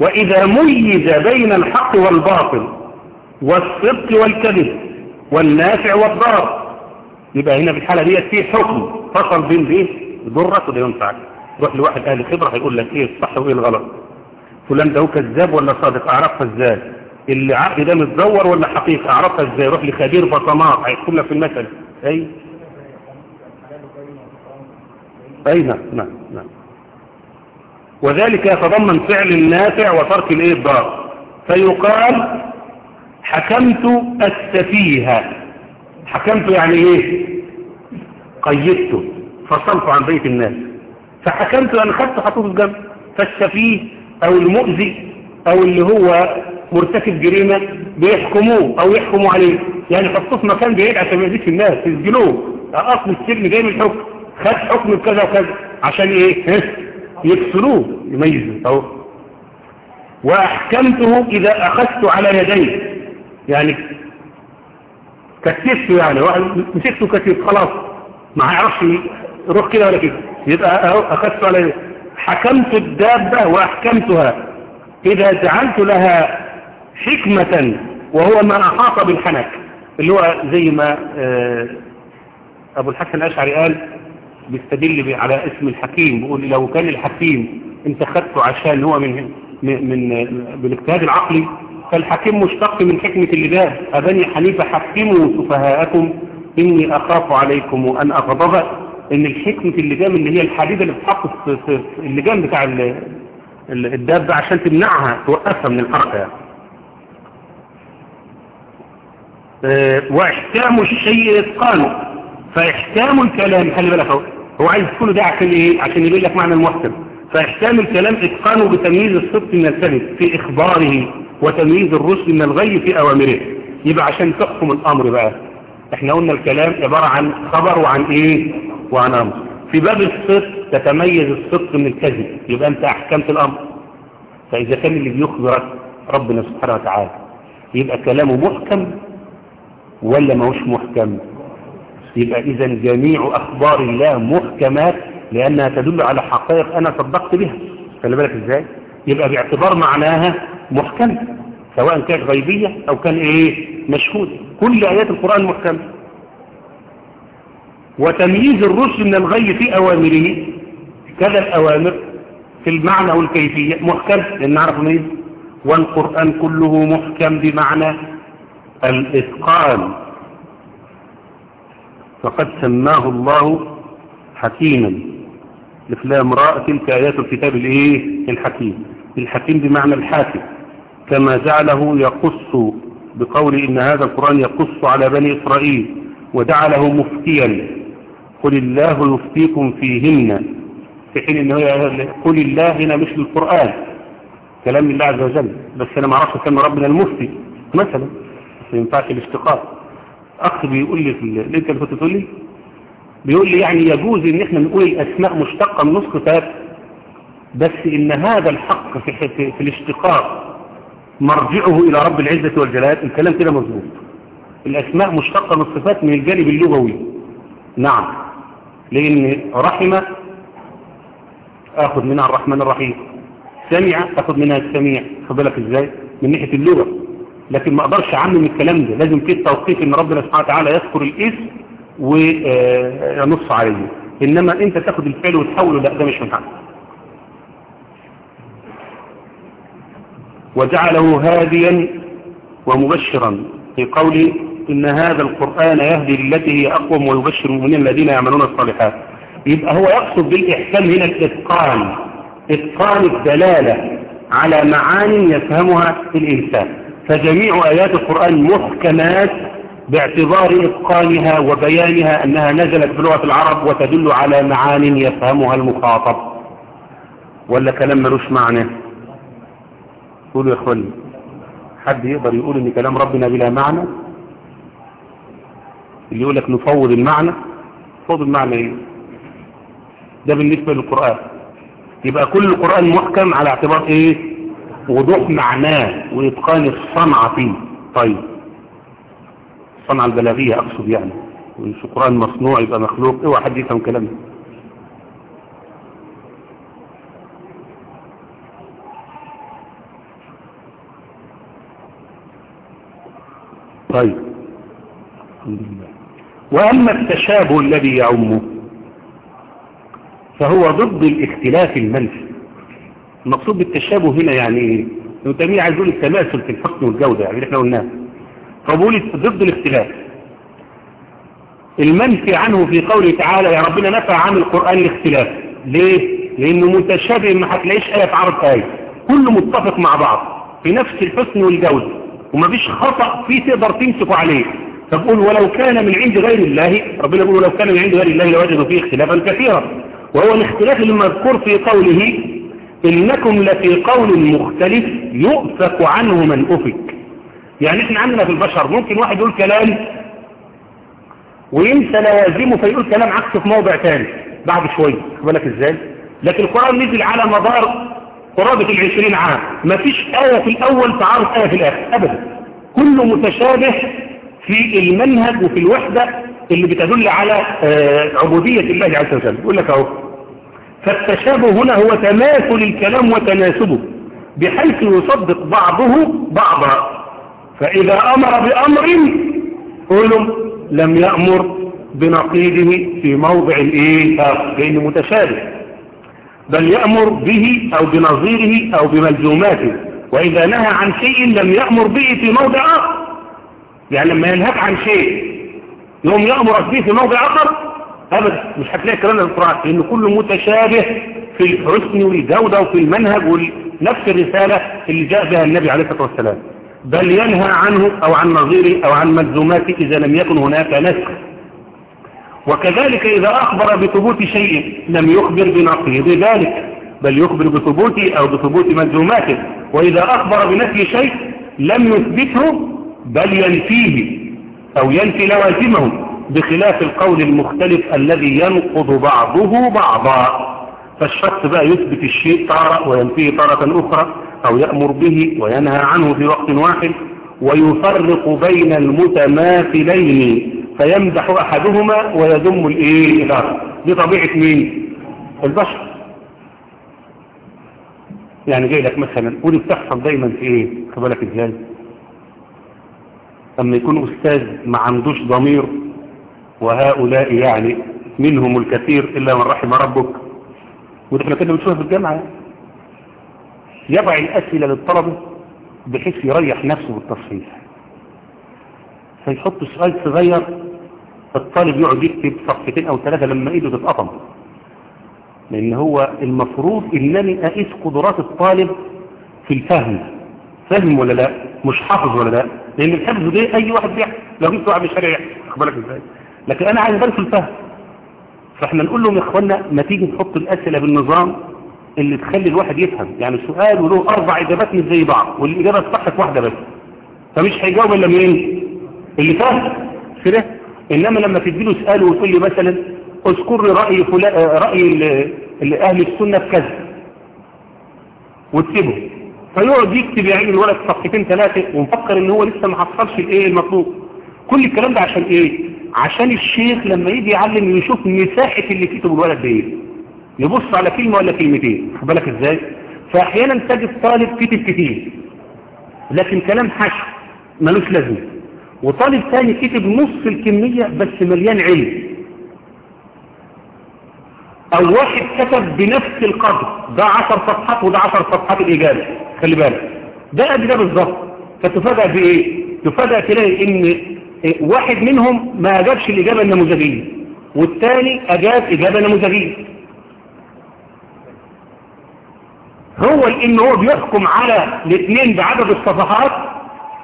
وإذا ميز بين الحق والباطل والصدق والكذب والنافع والضار يبقى هنا في الحالة دي في حكم. فصل بين دي ضرك وده ينفعك روح لواحد أهل خبرة هيقول لك إيه الصح وإيه الغلط. فلان ده هو كذاب ولا صادق؟ أعرفها إزاي؟ اللي عقد ده متزور ولا حقيقة؟ أعرفها إزاي؟ روح لخبير بصمات هيحكم لك في المثل. أي؟ أي نعم نعم نعم. وذلك يتضمن فعل النافع وترك الإيه؟ الضار. فيقال حكمت السفيهة حكمت يعني إيه؟ قيدته فصلت عن بيت الناس. فحكمت أن خدت حطوه في جنب فالسفيه أو المؤذي أو اللي هو مرتكب جريمة بيحكموه أو يحكموا عليه. يعني حطوه في مكان بعيد عشان ما يزيدش الناس يسجنوه. أصل السجن جاي من الحكم. خد حكم بكذا وكذا. عشان إيه؟ يفصلوه يميزوا أهو وأحكمته إذا أخذت على يديه. يعني كتفته يعني مسكته كتف خلاص ما هيعرفش يروح كده ولا كده. يبقى أخذت على حكمت الدابة وأحكمتها. إذا جعلت لها حكمة وهو ما أحاط بالحنك اللي هو زي ما أبو الحسن الأشعري قال بيستدل على اسم الحكيم بيقول لو كان الحكيم انت خدته عشان هو من, من بالإجتهاد العقلي فالحكيم مشتق من حكمة اللجان أبني حنيفة حكموا سفهاءكم. إني أخاف عليكم وأن أغضب. إن الحكمة اللجام اللي هي الحديدة اللي بتحط في اللجام بتاع الدابة عشان تمنعها توقفها من الحركة يعني. أه واحكام الشيء إتقانه فإحكام الكلام خلي بالك هو عايز كله ده عشان إيه؟ عشان يبين لك معنى المحكم. فإحكام الكلام إتقانه بتمييز الصدق من الكذب في إخباره. وتمييز الرشد من الغي في أوامره. يبقى عشان تحكم الأمر بقى. إحنا قلنا الكلام عبارة عن خبر وعن إيه؟ وعن أمر. في باب الصدق تتميز الصدق من الكذب. يبقى أنت أحكمت الأمر. فإذا كان اللي بيخبرك ربنا سبحانه وتعالى يبقى كلامه محكم ولا ماهوش محكم؟ يبقى إذا جميع أخبار الله محكمات لأنها تدل على حقائق أنا صدقت بها. خلي بالك إزاي؟ يبقى باعتبار معناها محكمة سواء كانت غيبية أو كان إيه مشهود. كل آيات القرآن محكمة. وتمييز الرشد من الغي في أوامره كذا الأوامر في المعنى والكيفية محكم. لأن نعرف منه والقرآن كله محكم بمعنى الإتقان. فقد سماه الله حكيما. لفلام راء تلك آيات الكتاب الإيه؟ الحكيم. الحكيم بمعنى الحاكم كما جعله يقص بقول إن هذا القرآن يقص على بني إسرائيل وجعله مفتيا. قل الله يفتيكم فيهن في حين إنه قل الله هنا مش للقرآن. كلام الله عز وجل بس أنا ما أعرفش كلام ربنا المفتي مثلا ما ينفعش الاشتقاق. أخ بيقول لي في اللي أنت كنت تقول لي؟ بيقول لي يعني يجوز إن إحنا نقول الأسماء مشتقة من نسخ ثلاث بس إن هذا الحق في, في, في الاشتقاق مرجعه إلى رب العزة والجلال. الكلام كده مظبوط. الأسماء مشتقة من الصفات من الجانب اللغوي. نعم. لأن رحمة أخذ منها الرحمن الرحيم. سمع أخذ منها السميع. بالك إزاي؟ من ناحية اللغة. لكن ما أقدرش أعمم الكلام ده. لازم في التوقيت إن ربنا سبحانه وتعالى يذكر الاسم وينص عليه. إنما أنت تاخد الفعل وتحوله. لا ده مش من وجعله هاديا ومبشرا في قوله إن هذا القرآن يهدي للتي هي أقوم ويبشر المؤمنين الذين يعملون الصالحات. يبقى هو يقصد بالإحسان هنا الإتقان إتقان الدلالة على معاني يفهمها الإنسان. فجميع آيات القرآن محكمات باعتبار إتقانها وبيانها أنها نزلت بلغة العرب وتدل على معان يفهمها المخاطب. ولا كلام ملوش معنى؟ قولوا يا إخواني حد يقدر يقول إن كلام ربنا بلا معنى؟ اللي يقول لك نفوض المعنى؟ فوض المعنى إيه؟ ده بالنسبة للقرآن. يبقى كل القرآن محكم على اعتبار إيه؟ وضوح معناه وإتقان الصنعة فيه. طيب. الصنعة البلاغية أقصد يعني. وإن القرآن مصنوع يبقى مخلوق اوعى حد يفهم كلامه. طيب. الحمد لله. وأما التشابه الذي يعمه فهو ضد الاختلاف المنفي. المقصود بالتشابه هنا يعني إيه؟ تيميه عايز يقول التماثل في الحسن والجودة يعني إحنا قلناه. فبقول ضد الاختلاف. المنفي عنه في قوله تعالى يا ربنا نفى عن القرآن الاختلاف. ليه؟ لأنه متشابه ما هتلاقيش آية في عرض آية؟ كله متفق مع بعض في نفس الحسن والجودة. ومفيش خطأ فيه تقدر تمسكه عليه. فبقول ولو كان من عند غير الله ربنا يقول ولو كان من عند غير الله لوجدوا فيه اختلافا كثيرا. وهو الاختلاف المذكور في قوله إنكم لفي قول مختلف يؤفك عنه من أفك. يعني إحنا عندنا في البشر ممكن واحد يقول كلام وينسى لوازمه فيقول كلام عكسه في موضع ثاني بعد شوية بالك إزاي؟ لكن القرآن نزل على مدار قرابة العشرين عام. ما فيش آية في الأول تعارض آية في الآخر. أبدا. كله متشابه في المنهج وفي الوحدة اللي بتدل على عبودية الله عز وجل. يقول لك أهو فالتشابه هنا هو تماثل الكلام وتناسبه بحيث يصدق بعضه بعضا. فإذا أمر بأمر قولوا لم يأمر بنقيضه في موضع الايه لأنه متشابه. بل يأمر به أو بنظيره أو بملزوماته. وإذا نهى عن شيء لم يأمر به في موضع آخر. يعني لما ينهاك عن شيء يوم يأمرك به في موضع آخر أبدا مش هتلاقي في القرآن. لأن كله متشابه في الحسن والجودة وفي المنهج ونفس الرسالة اللي جاء بها النبي عليه الصلاة والسلام. بل ينهى عنه أو عن نظيره أو عن ملزوماته إذا لم يكن هناك نسخ. وكذلك إذا أخبر بثبوت شيء لم يخبر بنقيض ذلك؟ بل يخبر بثبوته أو بثبوت ملزوماته وإذا أخبر بنفي شيء لم يثبته بل ينفيه أو ينفي لوازمه بخلاف القول المختلف الذي ينقض بعضه بعضا. فالشخص بقى يثبت الشيء تارة وينفيه تارة أخرى أو يأمر به وينهى عنه في وقت واحد ويفرق بين المتماثلين. فيمدح أحدهما ويذم الإيه الآخر. دي طبيعة مين؟ البشر. يعني جاي لك مثلا ودي بتحصل دايما في إيه؟ بالك إزاي؟ اما يكون أستاذ ما عندوش ضمير وهؤلاء يعني منهم الكثير إلا من رحم ربك. وده إحنا كنا بنشوفها في الجامعة. يضع الأسئلة للطلبة بحيث يريح نفسه بالتصحيح. فيحط سؤال صغير الطالب يقعد يكتب صفحتين أو ثلاثة لما إيده تتقطم. لأن هو المفروض إنني أقيس قدرات الطالب في الفهم. فهم ولا لا؟ مش حافظ ولا لا؟ لأن الحفظ ده أي واحد بيحفظ لو جبت واحد يحفظ خد بالك إزاي. لكن أنا عايز في الفهم. فإحنا نقول لهم يا اخوانا ما تيجي نحط الأسئلة بالنظام اللي تخلي الواحد يفهم. يعني سؤال وله أربع إجابات مش زي بعض والإجابة الصح في واحدة بس. فمش هيجاوب إلا مين اللي فاهم. كده؟ إنما لما تديله سؤال وتقول لي مثلا اذكر لي رأي فلان رأي أهل السنة في كذا. وتسيبه فيقعد يكتب يعني الولد صفحتين ثلاثة ومفكر إن هو لسه ما حصلش الإيه المطلوب. كل الكلام ده عشان إيه؟ عشان الشيخ لما يجي يعلم يشوف مساحة اللي كتبه الولد ده إيه يبص على كلمة ولا كلمتين. خد بالك إزاي؟ فاحيانا تجد طالب كتب كتير لكن كلام حشو ملوش لازمة. وطالب ثاني كتب نص الكمية بس مليان علم. أو واحد كتب بنفس القدر ده عشر صفحات وده عشر صفحات الإجابة خلي بالك. ده قد ده بالظبط. فتفاجأ بإيه؟ تفاجأ تلاقي إن واحد منهم ما أجابش الإجابة النموذجية والثاني أجاب إجابة نموذجية. هو لأن هو بيحكم على الاثنين بعدد الصفحات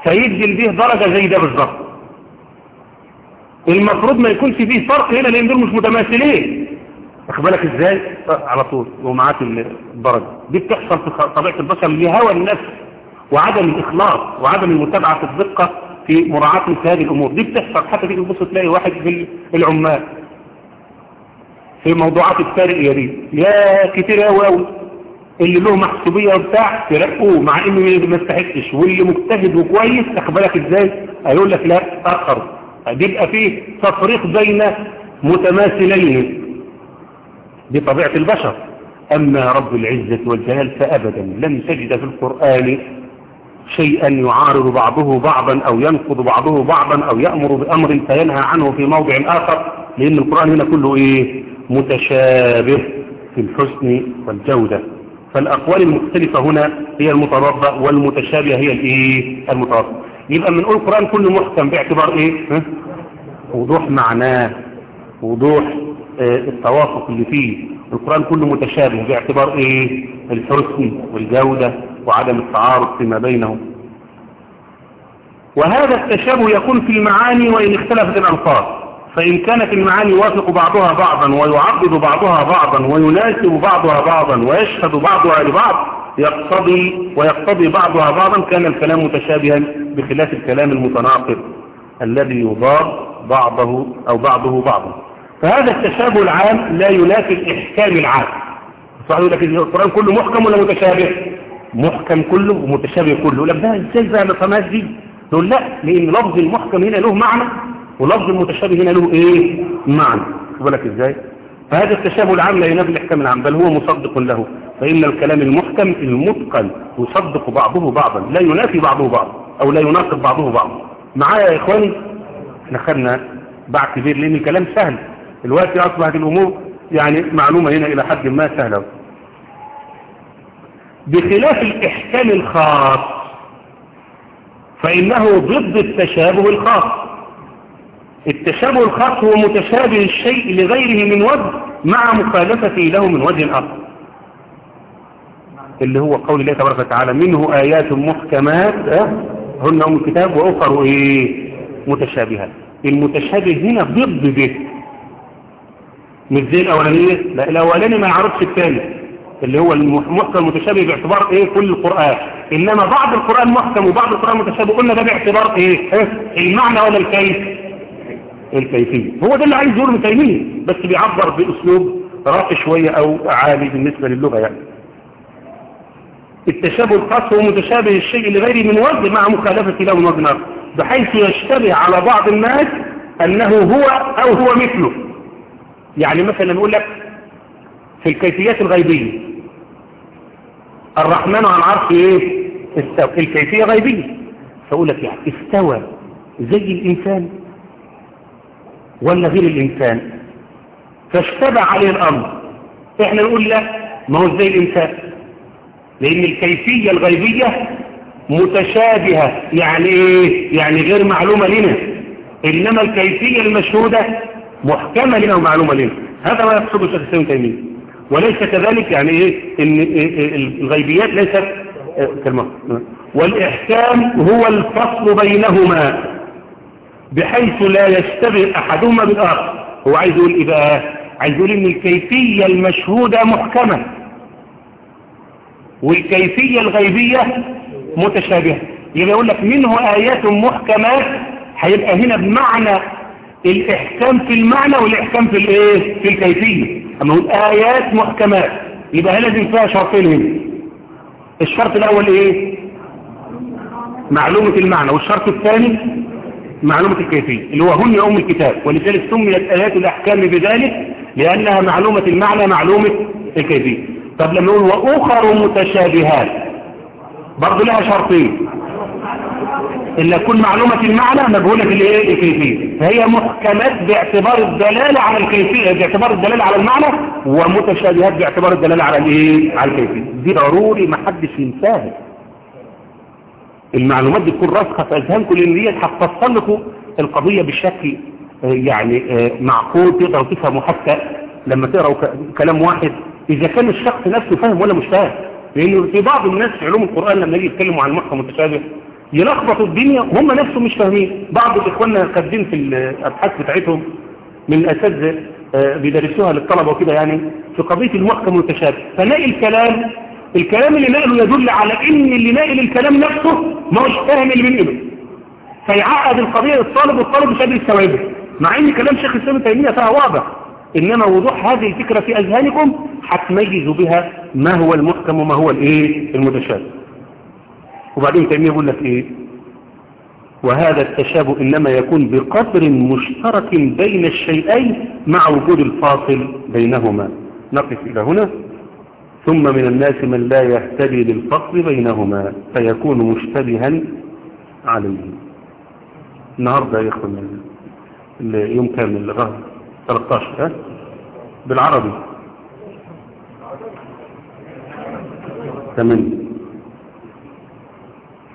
فيدي به درجة زي ده بالظبط. المفروض ما يكونش فيه فرق هنا لأن دول مش متماثلين. واخد بالك إزاي؟ على طول ومعاك الدرجة. دي بتحصل في طبيعة البشر لهوى النفس وعدم الإخلاص وعدم المتابعة في الدقة في مراعاة مثل هذه الأمور. دي بتحصل. حتى تيجي تبص تلاقي واحد في العمال. في موضوعات الفارق دي. يا كتير قوي قوي اللي له محسوبية وبتاع ترقوه مع إنه ما يستحقش. واللي مجتهد وكويس بالك إزاي؟ هيقول لك لا اخر بيبقى فيه تفريق بين متماثلين دي طبيعة البشر. أما رب العزة والجلال فأبدا لم تجد في القرآن شيئا يعارض بعضه بعضا أو ينقض بعضه بعضا أو يأمر بأمر فينهى عنه في موضع آخر لأن القرآن هنا كله إيه؟ متشابه في الحسن والجودة. فالأقوال المختلفة هنا هي المتربة والمتشابهة هي الإيه؟ المتربة يبقى من القرآن كله محكم باعتبار إيه؟ وضوح معناه وضوح التوافق اللي فيه. القرآن كله متشابه باعتبار إيه؟ الحسن والجودة وعدم التعارض فيما بينهم. وهذا التشابه يكون في المعاني وإن اختلفت الألفاظ. فإن كانت المعاني يوافق بعضها بعضا ويعضد بعضها بعضا ويناسب بعضها بعضا ويشهد بعضها لبعض يقتضي ويقتضي بعضها بعضا كان الكلام متشابها بخلاف الكلام المتناقض الذي يضاد بعضه أو بعضه بعضا. فهذا التشابه العام لا ينافي الإحكام العام. صح يقول لك القرآن كله محكم ولا متشابه؟ محكم كله ومتشابه كله. لك ده إزاي بقى ما فهمهاش دي نقول لا لأن لفظ المحكم هنا له معنى. ولفظ المتشابه هنا له إيه؟ معنى. بالك إزاي؟ فهذا التشابه العام لا ينافي الإحكام العام بل هو مصدق له. فإن الكلام المحكم المتقن يصدق بعضه بعضا لا ينافي بعضه بعضا أو لا يناقض بعضه بعضا معايا يا إخواني؟ إحنا خدنا بعتبر لأن الكلام سهل. دلوقتي أصبحت الأمور يعني معلومة هنا إلى حد ما سهلة. بخلاف الإحكام الخاص فإنه ضد التشابه الخاص. التشابه الخاص هو متشابه الشيء لغيره من وجه مع مخالفته له من وجه آخر. اللي هو قول الله تبارك وتعالى منه آيات محكمات هن أم الكتاب وأخر إيه؟ متشابهات. المتشابه هنا ضد ده. مش زي الأولانية؟ لا الأولاني ما يعرفش الثاني. اللي هو المحكم المتشابه باعتبار إيه؟ كل القرآن. إنما بعض القرآن محكم وبعض القرآن متشابه. قلنا ده باعتبار إيه؟ المعنى ولا الكيف؟ الكيفية. هو ده اللي عايز يقوله ابن تيمية بس بيعبر بأسلوب راقي شوية أو عالي بالنسبة للغة يعني. التشابه الخاص هو متشابه الشيء لغيره من وجه مع مخالفة له من وجه آخر بحيث يشتبه على بعض الناس أنه هو أو هو مثله. يعني مثلا نقول لك في الكيفيات الغيبية الرحمن عن عرش إيه؟ الكيفية غيبية. فأقول لك يعني استوى زي الإنسان. ولا غير الإنسان. فاشتبه عليه الأمر. إحنا نقول لا ما هو زي الإنسان؟ لأن الكيفية الغيبية متشابهة. يعني إيه؟ يعني غير معلومة لنا. إنما الكيفية المشهودة محكمة لنا ومعلومة لنا. هذا ما يقصده الشيخ السلام تيمية. وليس كذلك يعني إيه؟ إن إيه الغيبيات ليست كلمة. والإحكام هو الفصل بينهما. بحيث لا يشتبه أحدهما بالآخر. هو عايز يقول إيه بقى عايز يقول إن الكيفية المشهودة محكمة. والكيفية الغيبية متشابهة. يبقى يقول لك منه آيات محكمات هيبقى هنا بمعنى الإحكام في المعنى والإحكام في الإيه؟ في الكيفية. أما هو آيات محكمات يبقى لازم فيها شرطين هنا؟ الشرط الأول إيه؟ معلومة المعنى. والشرط الثاني؟ معلومة الكيفية اللي هو هن أم الكتاب ولذلك سميت آيات الأحكام بذلك لأنها معلومة المعنى معلومة الكيفية. طب لما نقول وأخر متشابهات برضه لها شرطين. إلا كل معلومة المعنى مجهولة في الكيفية. فهي محكمات باعتبار الدلالة على الكيفية باعتبار الدلالة على المعنى ومتشابهات باعتبار الدلالة على الإيه؟ على الكيفية. دي ضروري ما حدش ينساها. المعلومات دي تكون راسخة في أذهانكم لأن دي هتفصل لكم القضية بشكل يعني معقول تقدروا تفهموا حتى لما تقرأوا كلام واحد إذا كان الشخص نفسه فاهم ولا مش فاهم. لأنه في بعض الناس في علوم القرآن لما يجي يتكلموا عن المحكم المتشابه يلخبطوا الدنيا وهم نفسهم مش فاهمين. بعض الإخواننا كاتبين في الأبحاث بتاعتهم من الأساتذة بيدرسوها للطلبة وكده يعني في قضية المحكم المتشابه فلاقي الكلام الكلام اللي نقله يدل على إن اللي ناقل الكلام نفسه ما هوش فاهم اللي بينقله فيعقد القضية الطالب والطالب مش قادر يستوعبها مع إن كلام شيخ الإسلام تيمية فيها واضح. إنما وضوح هذه الفكرة في أذهانكم هتميزوا بها ما هو المحكم وما هو الإيه؟ المتشابه. وبعدين تيمية يقول لك إيه؟ وهذا التشابه إنما يكون بقدر مشترك بين الشيئين مع وجود الفاصل بينهما. نقف إلى هنا. ثم من الناس من لا يهتدي للفصل بينهما فيكون مشتبها عليه. النهاردة يا إخوان اليوم كامل لغاية 13 ها؟ بالعربي. ثمانية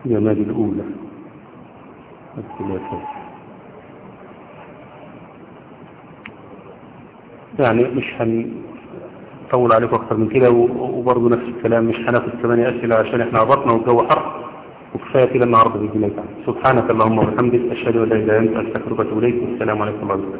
جمال الأولى. الثلاثة. يعني مش هن طول عليكم أكتر من كده وبرضه نفس الكلام مش هناخد ثمانية أسئلة عشان إحنا عبطنا والجو حر وكفاية كده النهارده باذن الله سبحانك اللهم وبحمدك أشهد أن لا إله إلا أنت أستغفرك وأتوب إليك والسلام عليكم ورحمة الله